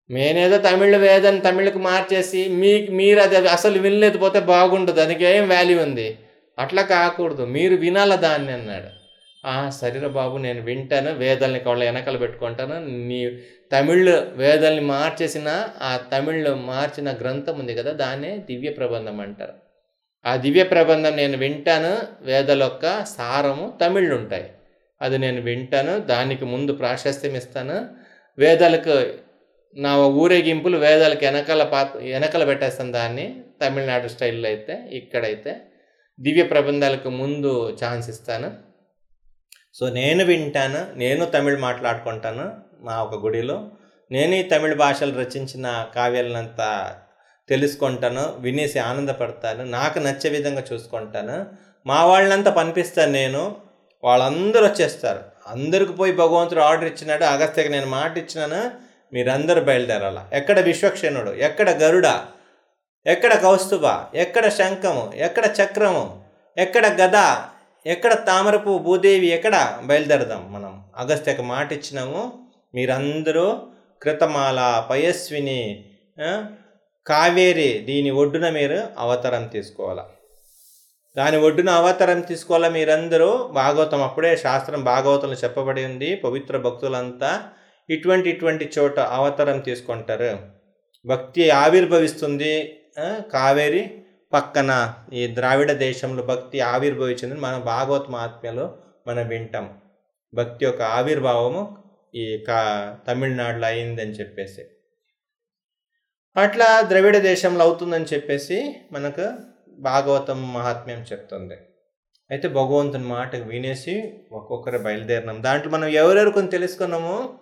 A: నేనేదో తమిళ వేదం తమిళకు మార్చేసి మీకు మీరు అది అసలు వినలేకపోతే బాగుండదు దానికి ఏం వాల్యూ ఉంది? అట్లా కాకూడదు. మీరు వినాల దాన్ని అన్నాడు. సరేరా బాబు నేను వింటాను వేదాల్ని వాళ్ళ వెనకలు పెట్టుకుంటాను. నీ తమిళ్ వేదాల్ని మార్చేసిన ఆ తమిళ్ళో మార్చిన గ్రంథం ఉంది కదా దాన్నే దివ్య ప్రబంధం అంటారు. ఆ దివ్య ప్రబంధం నేను వింటాను వేదాల యొక్క సారము తమిళ్ ఉంటాయి. అది నేను వింటాను దానికి ముందు ప్రాశస్త్యం ఇస్తాను. వేదాలకు నా ఊరేగింపులు వేదాలకు వెనకాల పా వెనకాల పెట్టేస్తాను దాన్ని తమిళనాడు స్టైల్లో అయితే ఇక్కడైతే. దివ్య ప్రబంధాలకు ముందు ఛాన్స్ ఇస్తాను. సో నేను వింటాను నేను తమిళ్ మాట్లాడుకుంటాను. మా ఒక గుడిలో. నేను ఈ తమిళ భాషలు రచించిన కావ్యాలనంతా తెలుసుకుంటాను వినేసి ఆనందపడతాను నాకు నచ్చే విధంగా చూసుకుంటాను. మా వాళ్ళంతా పనిపిస్తాను నేను వాళ్ళందరూ వచ్చేస్తారు. అందరికి పోయి భగవంతుడు ఆర్డర్ ఇచ్చినాడు అగస్త్యకి నేను మాట ఇచ్చినాను మీరందరూ బయలుదేరాల. ఎక్కడ విశ్వక్షణుడు ఎక్కడ గరుడ ఎక్కడ కౌస్తుభ ఎక్కడ శంఖము ఎక్కడ చక్రము ఎక్కడ గద ఎక్కడ తామరపు భూదేవి ఎక్కడ బయలుదేరదాం మనం. అగస్త్యకు మాట ఇచ్చినాము మీరందరూ కృతమాల పయస్విని కావేరి దీని ఒడ్డున మీరు అవతారం తీసుకోవాలా? దాని ఒడ్డున అవతారం తీసుకోవాలా మీరందరూ? భాగవతం అప్పుడే శాస్త్రం భాగవతంలో చెప్పబడి ఉంది. పవిత్ర భక్తులంతా ఇటువంటి ఇటువంటి చోట అవతారం తీసుకుంటారు. భక్తి ఆవిర్భవిస్తుంది కావేరి పక్కన ఈ ద్రావిడ దేశంలో భక్తి ఆవిర్భవించింది మన భాగవత మహాత్మ్యలో మనం వింటాం. భక్తి యొక్క ఆవిర్భావము ఈ కా తమిళనాడులో అయిందని చెప్పేసి. అట్లా ద్రవిడ దేశంలో అవుతుందని చెప్పేసి మనకు భాగవతం మహాత్మ్యం చెప్తుంది. అయితే భగవంతుని మాట వినేసి ఒక్కొక్కరు బయలుదేరినాం. దాంట్లో మనం ఎవరెవరు కొన్ని తెలుసుకున్నాము?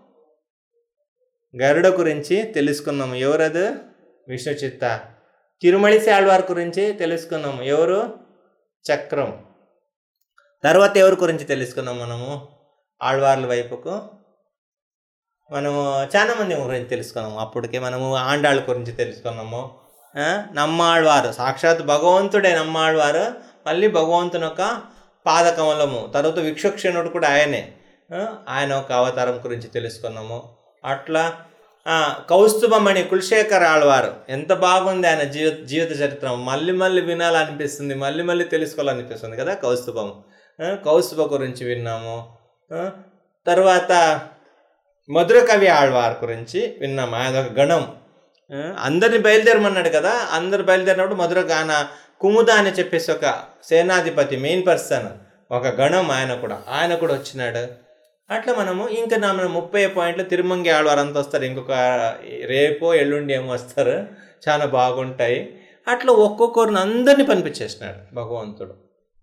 A: గరుడ గురించి తెలుసుకున్నాము. ఎవరదు? విష్ణు చిత్త తిరుమలి ఆళ్వార్ గురించి తెలుసుకున్నాము. ఎవరు? చక్రం. తర్వాత ఎవరి గురించి తెలుసుకున్నాం మనము? ఆళ్వార్ల వైపుకు మనము చాలా మంది గురించి తెలుసుకున్నాము? అప్పటికే మనము ఆండాళ్ళ గురించి తెలుసుకున్నాము. ఆ, నమ్మాళ్వారు సాక్షాత్ భగవంతుడే నమ్మాళ్వారు మళ్ళీ భగవంతుని యొక్క పాదకమలము. తర్వాత విక్షక్షణుడు కూడా ఆయనే. ఆయన ఒక అవతారం గురించి తెలుసుకున్నాము. అట్లా కౌస్తుభమణి కులశేఖర్ ఆళ్వారు ఎంత బాగుంది ఆయన జీవిత జీవిత చరిత్రం. మళ్ళీ మళ్ళీ వినాలనిపిస్తుంది. మళ్ళీ మళ్ళీ తెలుసుకోవాలనిపిస్తుంది కదా కౌస్తుభం. కౌస్తుభ గురించి విన్నాము. తర్వాత మధుర కవి ఆళ్వార్ గురించి విన్నాం ఆయన ఒక గణం అందరిని బయలుదేరమన్నాడు కదా? అందరు బయలుదేరినప్పుడు మధుర గాన కుముద అని చెప్పేసి ఒక సేనాధిపతి మెయిన్ పర్సన్ ఒక గణం ఆయన కూడా. ఆయన కూడా వచ్చినాడు. అట్లా మనము ఇంకా నా మన ముప్పై పాయింట్లు తిరుమంగి ఆళ్వారు అంతా వస్తారు ఇంకొక రేపో ఎల్లుండి ఏమో వస్తారు. చాలా బాగుంటాయి. అట్లా ఒక్కొక్కరిని అందరినీ పనిపించేసినాడు భగవంతుడు.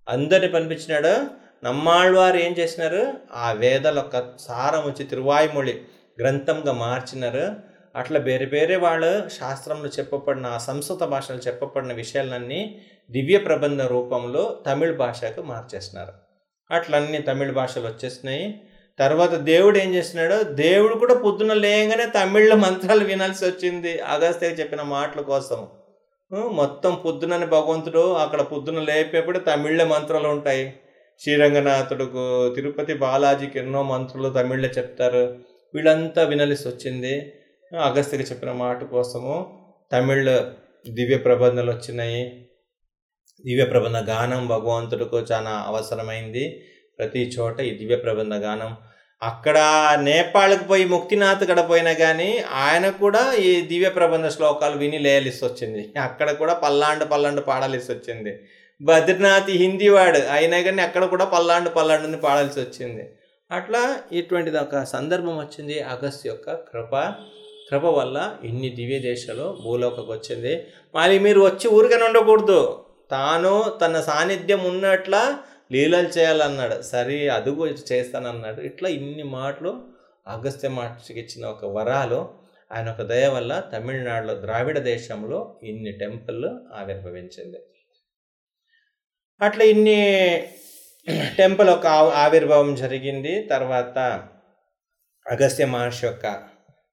A: అందరిని పనిపించినాడు నమ్మాళ్వారు ఏం చేసినారు? ఆ వేదల యొక్క సారం వచ్చి తిరువాయుమొళి గ్రంథంగా మార్చినారు. అట్లా వేరే వేరే వాళ్ళు శాస్త్రంలో చెప్పబడిన ఆ సంస్కృత భాషలో చెప్పబడిన విషయాలన్నీ దివ్య ప్రబంధ రూపంలో తమిళ భాషకు మార్చేసినారు. అట్లన్నీ తమిళ భాషలు వచ్చేసినాయి. తర్వాత దేవుడు ఏం చేసినాడు? దేవుడు కూడా పొద్దున లేయంగానే తమిళ్ళో మంత్రాలు వినాల్సి వచ్చింది. అగస్త్య చెప్పిన మాటల కోసం. మొత్తం పొద్దునని భగవంతుడు అక్కడ పొద్దున లేపేప్పుడు తమిళ మంత్రాలు ఉంటాయి. శ్రీరంగనాథుడుకు తిరుపతి బాలాజీకి ఎన్నో మంత్రులు తమిళ్ళో చెప్తారు. వీళ్ళంతా వినలిసి వచ్చింది. అగస్త్యకి చెప్పిన మాట కోసము తమిళ్ దివ్య ప్రబంధాలు వచ్చినాయి. దివ్య ప్రబంధ గానం భగవంతుడికి చాలా అవసరమైంది. ప్రతి చోట ఈ దివ్య ప్రబంధ గానం. అక్కడ నేపాల్కి పోయి ముక్తినాథ్ గడ పోయినా కానీ ఆయన కూడా ఈ దివ్య ప్రబంధ శ్లోకాలు విని లేయలిసి వచ్చింది. అక్కడ కూడా పల్లాండు పల్లాండు పాడాల్సి వచ్చింది. బద్రీనాథ్ హిందీ వాడు. అయినా కానీ అక్కడ కూడా పల్లాండు పల్లాండుని పాడాల్సి వచ్చింది. అట్లా ఇటువంటిది ఒక సందర్భం వచ్చింది అగస్త్య యొక్క కృప. కృప వల్ల ఇన్ని దివ్య దేశాలు భూలోకకు వచ్చింది. మళ్ళీ మీరు వచ్చి ఊరికనే ఉండకూడదు. తాను తన సాన్నిధ్యం ఉన్నట్ల లీలలు చేయాలన్నాడు. సరే అదుగు చేస్తానన్నాడు. ఇట్లా ఇన్ని మాటలు అగస్త్య మహర్షికి ఇచ్చిన ఒక వరాలు. ఆయన ఒక దయ వల్ల తమిళనాడులో ద్రావిడ దేశంలో ఇన్ని టెంపుల్ ఆవిర్భవించింది. అట్లా ఇన్ని టెంపుల్ ఒక ఆవి- ఆవిర్భావం జరిగింది. తర్వాత అగస్త్య మహర్షి యొక్క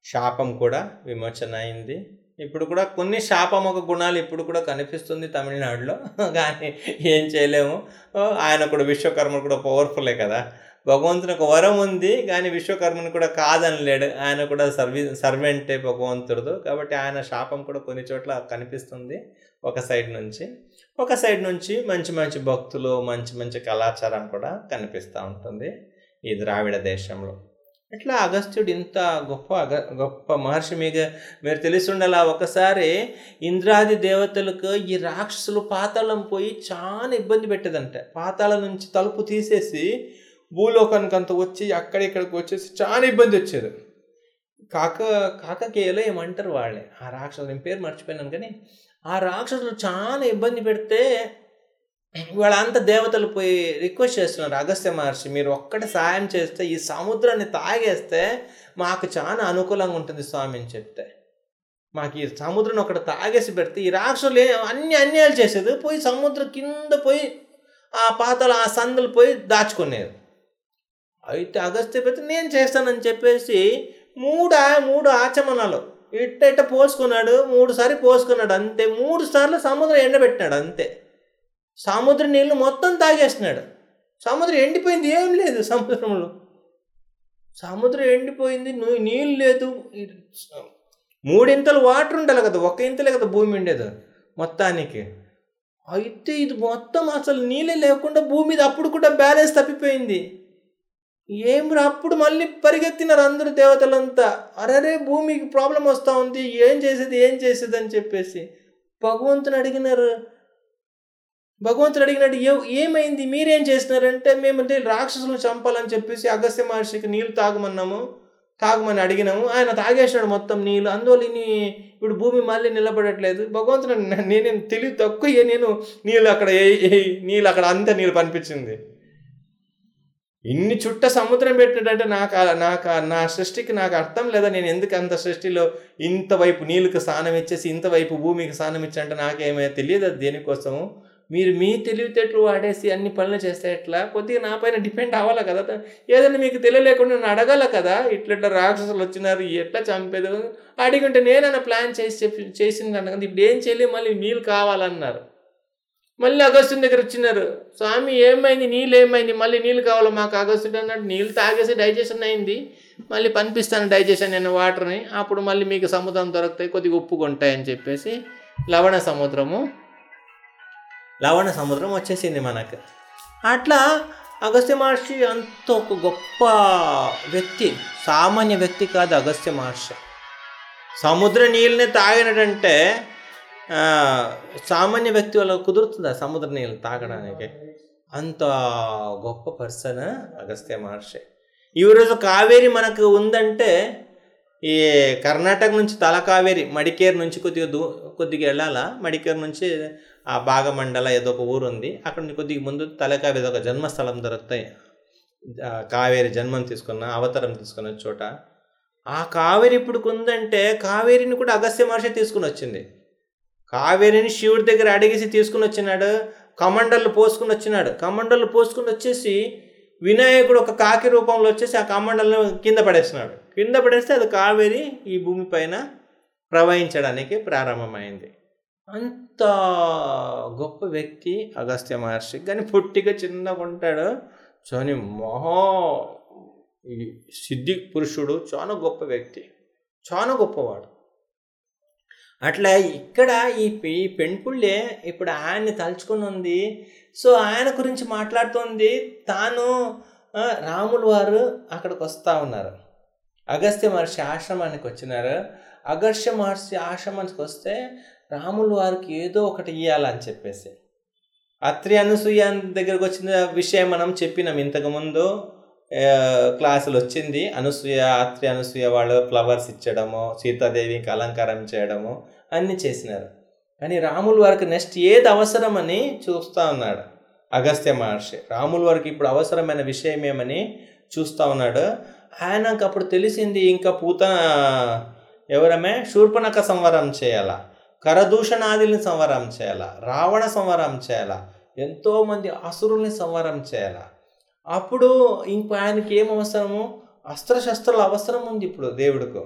A: శాపం కూడా విమోచన అయింది. ఇప్పుడు కూడా కొన్ని శాపం ఒక గుణాలు ఇప్పుడు కూడా కనిపిస్తుంది తమిళనాడులో. కానీ ఏం చేయలేము. ఆయన కూడా విశ్వకర్మ కూడా పవర్ఫుల్లే కదా. భగవంతుని ఒక వరం ఉంది కానీ విశ్వకర్మని కూడా కాదనలేడు. ఆయన కూడా సర్వీ సర్వెంటే భగవంతుడు. కాబట్టి ఆయన శాపం కూడా కొన్ని చోట్ల కనిపిస్తుంది ఒక సైడ్ నుంచి. ఒక సైడ్ నుంచి మంచి మంచి భక్తులు మంచి మంచి కళాచారం కూడా కనిపిస్తూ ఉంటుంది ఈ ద్రావిడ దేశంలో. ఇట్లా అగస్త్యుడు ఇంత గొప్ప అగ గొప్ప మహర్షి మీకు మీరు తెలిసి ఒకసారి ఇంద్రాది దేవతలకు ఈ రాక్షసులు పాతాళం పోయి చాలా ఇబ్బంది పెట్టేదంట. పాతాళం నుంచి తలుపు తీసేసి భూలోకానికి అంత వచ్చి అక్కడిక్కడికి వచ్చేసి చాలా ఇబ్బంది వచ్చేది కాక కాకకేయలో ఏమంటారు వాళ్ళే? ఆ రాక్షసులు నేను పేరు మర్చిపోయినాను కానీ ఆ ఆ రాక్షసులు చాలా ఇబ్బంది పెడితే వాళ్ళంతా దేవతలు పోయి రిక్వెస్ట్ చేస్తున్నారు. అగస్త్య మహర్షి మీరు ఒక్కటి సాయం చేస్తే ఈ సముద్రాన్ని తాగేస్తే మాకు చాలా అనుకూలంగా ఉంటుంది స్వామి అని చెప్తే. మాకు ఈ సముద్రం ఒకటి తాగేసి పెడితే ఈ రాక్షసులు అన్ని అన్యాయాలు చేసేది. పోయి సముద్రం కింద పోయి ఆ పాతలు ఆ సందులు పోయి దాచుకునేది. అయితే అగస్త్య పెడితే నేను చేస్తానని చెప్పేసి మూడు మూడు ఆచమనాలు ఇట్ట ఇట్ట పోసుకున్నాడు మూడుసారి పోసుకున్నాడు అంతే. మూడు సార్లు సముద్రం ఎండబెట్టినాడు అంతే. సముద్ర నీళ్ళు మొత్తం తాగేసినాడు సముద్రం ఎండిపోయింది ఏం లేదు సముద్రంలో. సముద్రం ఎండిపోయింది నీళ్ళు లేదు. మూడింతలు వాటర్ ఉండాలి కదా ఒక ఇంతలే కదా భూమి ఉండేది మొత్తానికి. అయితే ఇది మొత్తం అసలు నీళ్ళే లేకుండా భూమి మీద అప్పుడు కూడా బ్యాలెన్స్ తప్పిపోయింది. ఏం అప్పుడు మళ్ళీ పరిగెత్తినారు అందరు దేవతలంతా. అరరే భూమికి ప్రాబ్లం వస్తూ ఉంది. ఏం చేసేది ఏం చేసేది అని చెప్పేసి. భగవంతుని అడిగినారు. భగవంతుడు అడిగినట్టు ఏ ఏమైంది? మీరేం చేసినారంటే మేము అంటే రాక్షసులను చంపాలని చెప్పేసి అగస్త్య మహర్షికి నీళ్ళు తాగమన్నాము. తాగమని అడిగినాము. ఆయన తాగేసినాడు మొత్తం నీళ్ళు. అందువల్ల ఇన్ని ఇప్పుడు భూమి మళ్ళీ నిలబడట్లేదు. భగవంతుడు నేనేం తెలివి తక్కువ నేను నీళ్ళు అక్కడ ఏ- ఏ- నీళ్ళు అక్కడ అంతా నీళ్ళు పనిపించింది ఇన్ని చుట్ట సముద్రం పెట్టినట్టే నాకు నాకు నా సృష్టికి నాకు అర్థం లేదా? నేను ఎందుకు అంత సృష్టిలో ఇంతవైపు నీళ్ళకి స్నానం ఇచ్చేసి ఇంతవైపు భూమికి స్నానం ఇచ్చంటే నాకేమైనా తెలియదు అది దేనికోసము? మీరు మీ తెలివితేటలు వాడేసి అన్ని పనులు చేస్తే ఎట్లా? కొద్దిగా నా పైన డిపెండ్ అవ్వాలి కదా? ఏదైనా మీకు తెలియలేకుండా నన్ను అడగాల కదా? ఇట్లా ఇట్లా రాక్షసులు వచ్చినారు ఎట్లా చంపేది? అడిగి ఉంటే నేనైనా ప్లాన్ చేసి చెప్పి చేసింది అన్న కదా ఇప్పుడు ఏం చేయలేదు మళ్ళీ నీళ్ళు కావాలన్నారు. మళ్ళీ అగస్టుని దగ్గర వచ్చినారు. స్వామి ఏమైంది? నీళ్ళు ఏమైంది? మళ్ళీ నీళ్ళు కావాలి మాకు? అగస్టుడు అన్నాడు నీళ్ళు తాగేసి డైజెషన్ అయింది. మళ్ళీ పంపిస్తాను డైజెషన్ అయిన వాటర్ని. అప్పుడు మళ్ళీ మీకు సముద్రం దొరుకుతాయి కొద్దిగా ఒప్పుకుంటాయని చెప్పేసి లవణ సముద్రము. లవణ సముద్రం వచ్చేసింది మనకు. అట్లా అగస్త్య మహర్షి అంత ఒక గొప్ప వ్యక్తి సామాన్య వ్యక్తి కాదు అగస్త్య మహర్షి. సముద్ర నీళ్ళని తాగినటంటే సామాన్య వ్యక్తి వల్ల కుదురుతుందా సముద్ర నీళ్ళు తాగడానికి? అంత గొప్ప పర్సన్ అగస్త్య మహర్షి. ఈరోజు కావేరి మనకు ఉందంటే ఈ కర్ణాటక నుంచి తల కావేరి మడికేరు నుంచి కొద్దిగా దూ కొద్దిగా వెళ్ళాలా? మడికేరు నుంచి ఆ భాగమండల ఏదో ఒక ఊరు ఉంది. అక్కడ నుంచి కొద్దిగా ముందు తలకావేరి ఒక జన్మస్థలం దొరుకుతాయి. కావేరి జన్మం తీసుకున్న అవతారం తీసుకున్న చోట. ఆ కావేరి ఇప్పుడు ఉందంటే కావేరిని కూడా అగస్త్య మహర్షి తీసుకుని వచ్చింది. కావేరిని శివుడి దగ్గర అడిగేసి తీసుకుని వచ్చినాడు కమండలు పోసుకుని వచ్చినాడు. కమండలు పోసుకుని వచ్చేసి వినాయకుడు ఒక కాకి రూపంలో వచ్చేసి ఆ కమండలను కింద పడేస్తున్నాడు కింద పడేస్తే అది కావేరి ఈ భూమి పైన ప్రవహించడానికి ప్రారంభమైంది. అంత గొప్ప వ్యక్తి అగస్త్య మహర్షి. కానీ పొట్టిగా చిన్నగా ఉంటాడు. కానీ మహా సిద్ధి పురుషుడు చాలా గొప్ప వ్యక్తి. చాలా గొప్పవాడు. అట్లా ఇక్కడ ఈ ఈ పెంపుళ్ళే ఇప్పుడు ఆయన్ని తలుచుకుని ఉంది. సో ఆయన గురించి మాట్లాడుతుంది. తాను ఆ, రాములు వారు అక్కడికి వస్తూ ఉన్నారు. అగస్త్య మహర్షి ఆశ్రమానికి వచ్చినారు. అగస్త్య మహర్షి ఆశ్రమానికి వస్తే రాములు వారికి ఏదో ఒకటి ఇవ్వాలని చెప్పేసి. అత్రి అనసూయ దగ్గరకు వచ్చిన విషయం మనం చెప్పినాం ఇంతకుముందు క్లాసులు వచ్చింది. అనసూయ ఆత్రి అనసూయ వాళ్ళు ఫ్లవర్స్ ఇచ్చడము సీతాదేవికి అలంకారం చేయడము అన్నీ చేసినారు. కానీ రాముల వారికి నెక్స్ట్ ఏది అవసరమని చూస్తూ ఉన్నాడు అగస్త్య మహర్షి. రాముల వారికి ఇప్పుడు అవసరమైన విషయం ఏమని చూస్తూ ఉన్నాడు. ఆయనకు అప్పుడు తెలిసింది ఇంకా పూత ఎవరమే? శూర్పణక సంవరం చేయాలా కరదూషణాదిని సంవరం చేయాలా రావణ సంవరం చేయాలా ఎంతోమంది అసురుల్ని సంవరం చేయాలా. అప్పుడు ఇంకో ఆయనకి ఏం అవసరము అస్త్రశస్త్రాలు అవసరం ఉంది ఇప్పుడు దేవుడికి.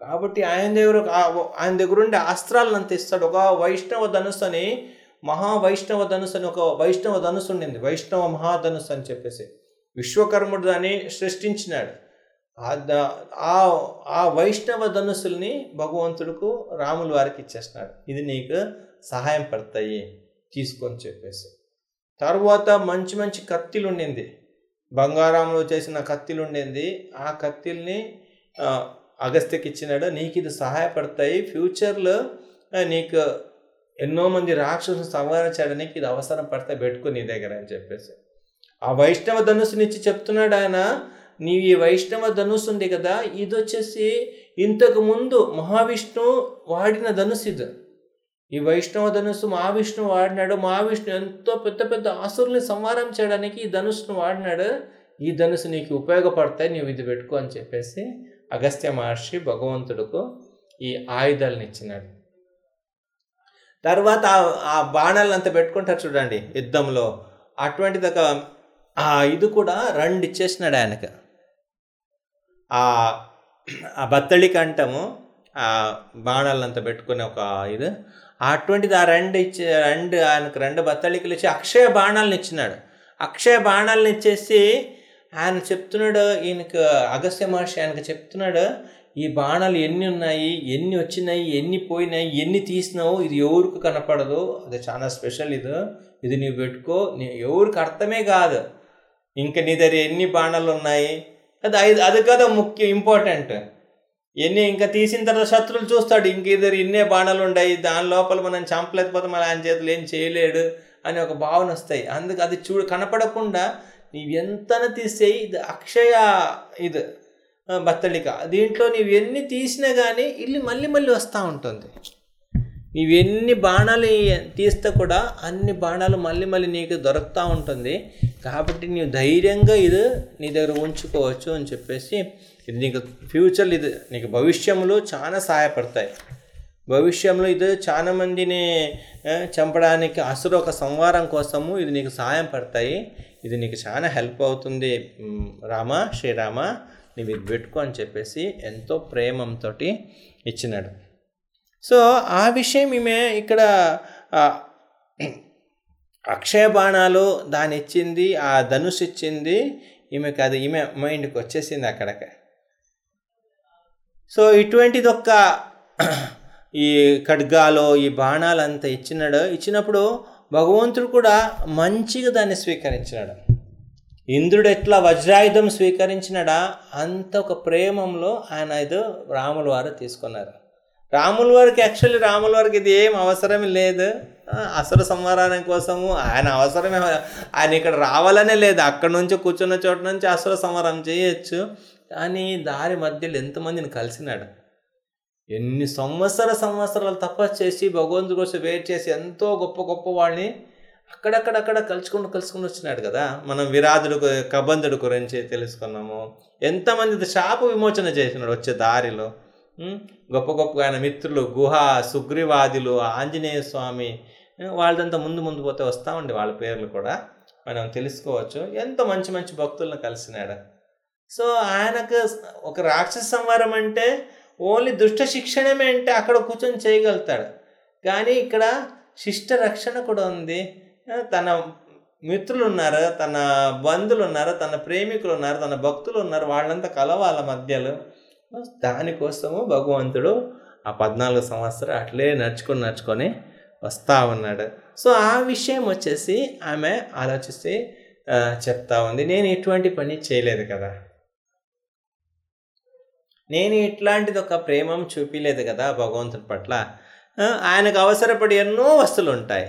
A: కాబట్టి ఆయన దగ్గర ఆయన దగ్గర ఉండే అస్త్రాలను అంత ఇస్తాడు. ఒక వైష్ణవ ధనుసు అని మహా వైష్ణవ ధనుస్సు అని ఒక వైష్ణవ ధనుస్సు ఉండింది. వైష్ణవ మహాధనుస్సు అని చెప్పేసి. విశ్వకర్ముడు దాన్ని సృష్టించినాడు. ఆ ఆ వైష్ణవ ధనుస్సుల్ని భగవంతుడికు రాముల వారికి ఇచ్చేస్తున్నాడు ఇది నీకు సహాయం పడతాయి. తీసుకొని చెప్పేసి. తర్వాత మంచి మంచి కత్తిలు ఉండింది. బంగారంలో చేసిన కత్తిలు ఉండింది. ఆ కత్తిల్ని అగస్త్యకి ఇచ్చినాడు నీకు ఇది సహాయపడతాయి. ఫ్యూచర్లో నీకు ఎన్నో మంది రాక్షసుని సంహారం చేయడానికి ఇది అవసరం పడితే పెట్టుకో నీ దగ్గర అని చెప్పేసి. ఆ వైష్ణవ ధనుస్సుని ఇచ్చి చెప్తున్నాడు ఆయన. నీ ఈ వైష్ణవ ధనుసు ఉంది కదా ఇది వచ్చేసి ఇంతకు ముందు మహావిష్ణువు వాడిన ధనుసు ఇది. ఈ వైష్ణవ ధనుస్సు మహావిష్ణువు వాడినాడు మహావిష్ణు ఎంతో పెద్ద పెద్ద ఆసురుల్ని సంహారం చేయడానికి ఈ ధనుస్సును వాడినాడు. ఈ ధనుసు నీకు ఉపయోగపడతాయి నీవు ఇది పెట్టుకో అని చెప్పేసి అగస్త్య మహర్షి భగవంతుడుకు ఈ ఆయుధాలను ఇచ్చినాడు. తర్వాత ఆ బాణాలను అంత పెట్టుకుంటారు చూడండి యుద్ధంలో. అటువంటిది ఒక ఆ ఇది కూడా రెండు ఇచ్చేసినాడు ఆయనకు. ఆ బత్తళి కంఠము ఆ బాణాలంతా పెట్టుకునే ఒక ఇది. అటువంటిది ఆ రెండు ఇచ్చి రెండు ఆయనకు రెండు బత్తళికలు ఇచ్చి అక్షయ బాణాలను ఇచ్చినాడు. అక్షయ బాణాలను ఇచ్చేసి ఆయన చెప్తున్నాడు ఈయనకు అగస్త్య మహర్షి ఆయనకు చెప్తున్నాడు ఈ బాణాలు ఎన్ని ఉన్నాయి ఎన్ని వచ్చినాయి ఎన్ని పోయినాయి ఎన్ని తీసినావు ఇది ఎవరికి కనపడదు. అది చాలా స్పెషల్ ఇది. ఇది నీవు పెట్టుకో నీ ఎవరికి అర్థమే కాదు. ఇంకా నీ దగ్గర ఎన్ని బాణాలు ఉన్నాయి? అది అది కదా ముఖ్యం ఇంపార్టెంట్. ఎన్ని ఇంకా తీసిన తర్వాత శత్రువులు చూస్తాడు. ఇంక ఇద్దరు ఇన్నే బాణాలు ఉన్నాయి దాని లోపల మనం చంపలేకపోతే. మన ఆయన చేతులు ఏం చేయలేడు అని ఒక భావన వస్తాయి. అందుకు అది చూడు కనపడకుండా నీవు ఎంతన తీసేయి. ఇది అక్షయ ఇది బత్తళిక దీంట్లో నీవు ఎన్ని తీసినా కానీ ఇల్లు మళ్ళీ మళ్ళీ వస్తూ ఉంటుంది. నీవు ఎన్ని బాణాలు తీస్తే కూడా అన్ని బాణాలు మళ్ళీ మళ్ళీ నీకు దొరుకుతూ ఉంటుంది. కాబట్టి నీవు ధైర్యంగా ఇది నీ దగ్గర ఉంచుకోవచ్చు అని చెప్పేసి ఇది నీకు ఫ్యూచర్ ఇది. నీకు భవిష్యంలో చాలా సహాయపడతాయి. భవిష్యంలో ఇది చాలా మందిని చంపడానికి అసలు ఒక సంవారం కోసము ఇది నీకు సహాయం పడతాయి. ఇది నీకు చాలా హెల్ప్ అవుతుంది. రామ శ్రీరామ నీవు ఇది పెట్టుకో అని చెప్పేసి ఎంతో ప్రేమంతో ఇచ్చినాడు. సో ఆ విషయం ఈమె ఇక్కడ అక్షయ బాణాలు దాని ఇచ్చింది ఆ ధనుష్ ఇచ్చింది. ఈమెకి అది ఈమె మైండ్కి వచ్చేసింది అక్కడికి. సో ఇటువంటిది ఒక్క ఈ ఖడ్గాలో ఈ బాణాలు అంతా ఇచ్చినాడు. ఇచ్చినప్పుడు భగవంతుడు కూడా మంచిగా దాన్ని స్వీకరించినాడు. ఇంద్రుడు ఎట్లా వజ్రాయుధం స్వీకరించినాడా? అంత ఒక ప్రేమంలో ఆయన ఇది రాముల వారు తీసుకున్నారు. రాముల వారికి యాక్చువల్లీ రాముల వారికి ఇది ఏం అవసరం లేదు. అసలు సంహారానికి కోసము ఆయన అవసరమే. ఆయన ఇక్కడ రావాలనే లేదు. అక్కడ నుంచి కూర్చున్న చోట నుంచి అసలు సంహారం చేయొచ్చు. కానీ దారి మధ్యలో ఎంతమందిని కలిసినాడు? ఎన్ని సంవత్సర సంవత్సరాలు తపస్సు చేసి భగవంతుడి కోసం వెయిట్ చేసి ఎంతో గొప్ప గొప్ప వాళ్ళని అక్కడక్కడక్కడ కలుసుకుంటూ కలుసుకుని వచ్చినాడు కదా? మనం విరాధుడు కబంధుడు గురించి తెలుసుకున్నాము. ఎంతమంది శాప విమోచన చేసినాడు వచ్చే దారిలో? గొప్ప గొప్ప ఆయన మిత్రులు గుహ సుగ్రీవాదులు ఆంజనేయ స్వామి వాళ్ళదంతా ముందు ముందు పోతే వస్తామండి వాళ్ళ పేర్లు కూడా మనం తెలుసుకోవచ్చు. ఎంతో మంచి మంచి భక్తులను కలిసినాడు. సో ఆయనకు ఒక రాక్షస సంహారం అంటే ఓన్లీ దుష్ట శిక్షణమే అంటే అక్కడ కూర్చొని చేయగలుగుతాడు. కానీ ఇక్కడ శిష్ట రక్షణ కూడా ఉంది. తన మిత్రులు ఉన్నారు తన బంధువులు ఉన్నారు తన ప్రేమికులు ఉన్నారు తన భక్తులు ఉన్నారు వాళ్ళంతా కలవాళ్ళ మధ్యలో. దానికోసము భగవంతుడు ఆ పద్నాలుగు సంవత్సరం అట్లే నడుచుకొని నడుచుకొని వస్తూ ఉన్నాడు. సో ఆ విషయం వచ్చేసి ఆమె ఆలోచిస్తే చెప్తా ఉంది. నేను ఎటువంటి పని చేయలేదు కదా. నేను ఇట్లాంటిది ఒక ప్రేమం చూపించలేదు కదా భగవంతుడి పట్ల. ఆయనకు అవసరపడి ఎన్నో వస్తువులు ఉంటాయి.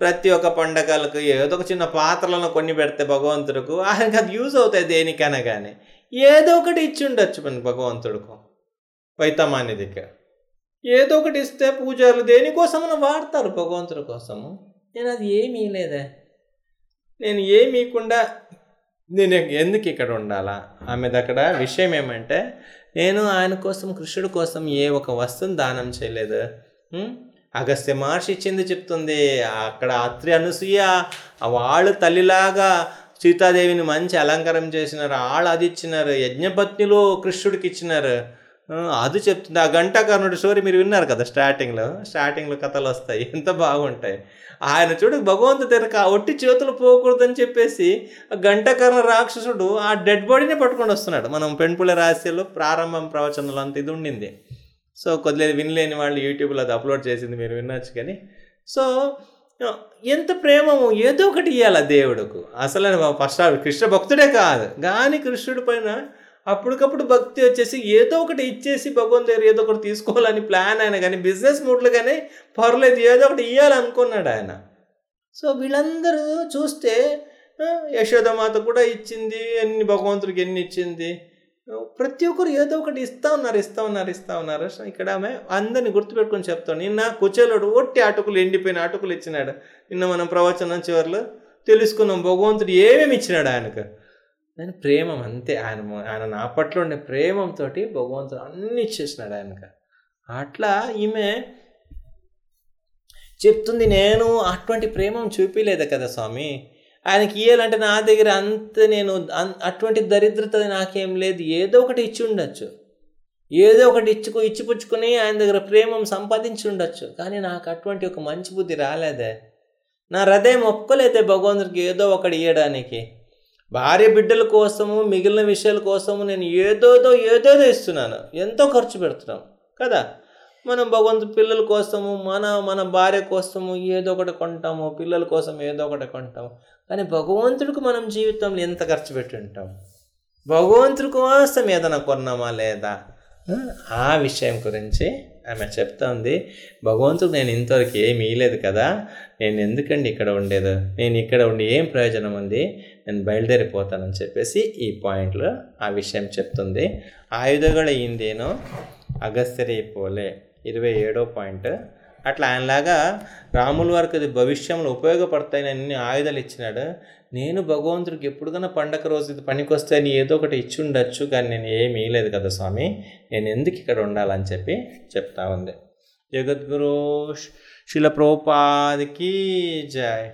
A: ప్రతి ఒక్క పండగలకు ఏదో ఒక చిన్న పాత్రలను కొన్ని పెడితే భగవంతుడికి ఆయనకు అది యూజ్ అవుతాయి దేనికైనా కానీ ఏదో ఒకటి ఇచ్చి ఉండొచ్చు మన భగవంతుడికి వైతమానిదికి ఏదో ఒకటి ఇస్తే పూజలు దేనికోసమని వాడతారు భగవంతుడి కోసము? నేను అది ఏమీ లేదే నేను ఏమి ఇవ్వకుండా నేను ఎందుకు ఇక్కడ ఉండాలా? ఆమె దగ్గర విషయం ఏమంటే నేను ఆయన కోసం కృష్ణుడి కోసం ఏ ఒక వస్తువుని దానం చేయలేదు. అగస్త్య మహర్షి ఇచ్చింది చెప్తుంది అక్కడ అత్రి అనసూయ వాళ్ళు తల్లిలాగా సీతాదేవిని మంచి అలంకారం చేసినారు వాళ్ళు అది ఇచ్చినారు యజ్ఞపత్నిలో కృష్ణుడికి ఇచ్చినారు. అది చెప్తుంది. ఆ గంటాకర్ణుడి స్టోరీ మీరు విన్నారు కదా స్టార్టింగ్లో స్టార్టింగ్లో కథలు వస్తాయి. ఎంత బాగుంటాయి. ఆయన చూడు భగవంతు తెరక ఒట్టి చేతులు పోకూడదని చెప్పేసి గంటకర్ణ రాక్షసుడు ఆ డెడ్ బాడీని పట్టుకొని వస్తున్నాడు. మనం పెంపుల రహస్యాలు ప్రారంభం ప్రవచనంలో అంత ఇది ఉండింది. సో కొద్దిలేదు వినలేని వాళ్ళు యూట్యూబ్లో అది అప్లోడ్ చేసింది మీరు వినొచ్చు కానీ. సో ఎంత ప్రేమము ఏదో ఒకటి ఇవ్వాలి దేవుడుకు. అసలు ఫస్ట్ కృష్ణ భక్తుడే కాదు. కానీ కృష్ణుడి పైన అప్పటికప్పుడు భక్తి వచ్చేసి ఏదో ఒకటి ఇచ్చేసి భగవంతు దగ్గర ఏదో ఒకటి తీసుకోవాలని ప్లాన్ ఆయన కానీ బిజినెస్ మూడ్లు కానీ పర్లేదు ఏదో ఒకటి ఇవ్వాలనుకున్నాడు ఆయన. సో వీళ్ళందరూ చూస్తే యశోదమాత కూడా ఇచ్చింది ఎన్ని భగవంతుడికి ఎన్ని ఇచ్చింది. ప్రతి ఒక్కరు ఏదో ఒకటి ఇస్తా ఉన్నారు ఇస్తా ఉన్నారు ఇస్తా ఉన్నారు. ఇక్కడ ఆమె అందరిని గుర్తుపెట్టుకొని చెప్తాను. నిన్న కుచేలుడు ఒట్టి అటుకులు ఎండిపోయిన అటుకులు ఇచ్చినాడు. నిన్న మనం ప్రవచనం చివరిలో తెలుసుకున్నాం భగవంతుడు ఏమేమి ఇచ్చినాడు ఆయనకు. ఆయన ప్రేమం అంతే. ఆయన ఆయన నా పట్ల ఉండే ప్రేమంతో భగవంతుడు అన్ని ఇచ్చేసినాడు ఆయనకు. అట్లా ఈమె చెప్తుంది నేను అటువంటి ప్రేమం చూపించలేదు కదా స్వామి. ఆయనకి ఇయ్యాలంటే నా దగ్గర అంత నేను అటువంటి దరిద్రత నాకేం లేదు. ఏదో ఒకటి ఇచ్చి ఉండొచ్చు. ఏదో ఒకటి ఇచ్చుకు ఇచ్చిపుచ్చుకుని ఆయన దగ్గర ప్రేమం సంపాదించి ఉండొచ్చు. కానీ నాకు అటువంటి ఒక మంచి బుద్ధి రాలేదే. నా హృదయం ఒప్పుకోలేదే భగవంతుడికి ఏదో ఒకటి ఇవ్వడానికి భార్య బిడ్డల కోసము మిగిలిన విషయాల కోసము నేను ఏదోదో ఏదోదో ఇస్తున్నాను. ఎంతో ఖర్చు పెడుతున్నాం. కదా? మనం భగవంతు పిల్లల కోసము మన మన భార్య కోసము ఏదో ఒకటి కొంటాము పిల్లల కోసం ఏదో ఒకటి కొంటాము. కానీ భగవంతుడికి మనం జీవితంలో ఎంత ఖర్చు పెట్టి ఉంటాం? భగవంతుడి కోసం ఏదైనా కొన్నామా లేదా? ఆ విషయం గురించి ఆమె చెప్తోంది. భగవంతుడు నేను ఇంతవరకు ఏమి ఇయలేదు కదా? నేను ఎందుకండి ఇక్కడ ఉండేది? నేను ఇక్కడ ఉండి ఏం ప్రయోజనం ఉంది? నేను బయలుదేరిపోతానని చెప్పేసి ఈ పాయింట్లో ఆ విషయం చెప్తుంది. ఆయుధగడ ఇందేనో అగస్త్యరే పోలే ఇరవై ఏడో పాయింట్. అట్లా ఆయనలాగా రాముల వారికి అది భవిష్యంలో ఉపయోగపడతాయని అన్ని ఆయుధాలు ఇచ్చినాడు. నేను భగవంతుడికి ఎప్పుడుకైనా పండగ రోజు ఇది పనికొస్తే నీ ఏదో ఒకటి ఇచ్చి ఉండొచ్చు కానీ నేను ఏమీ ఇయలేదు కదా స్వామి. నేను ఎందుకు ఇక్కడ ఉండాలని చెప్పి చెప్తా ఉంది. జగద్గురు శిల ప్రోపాదికి జయ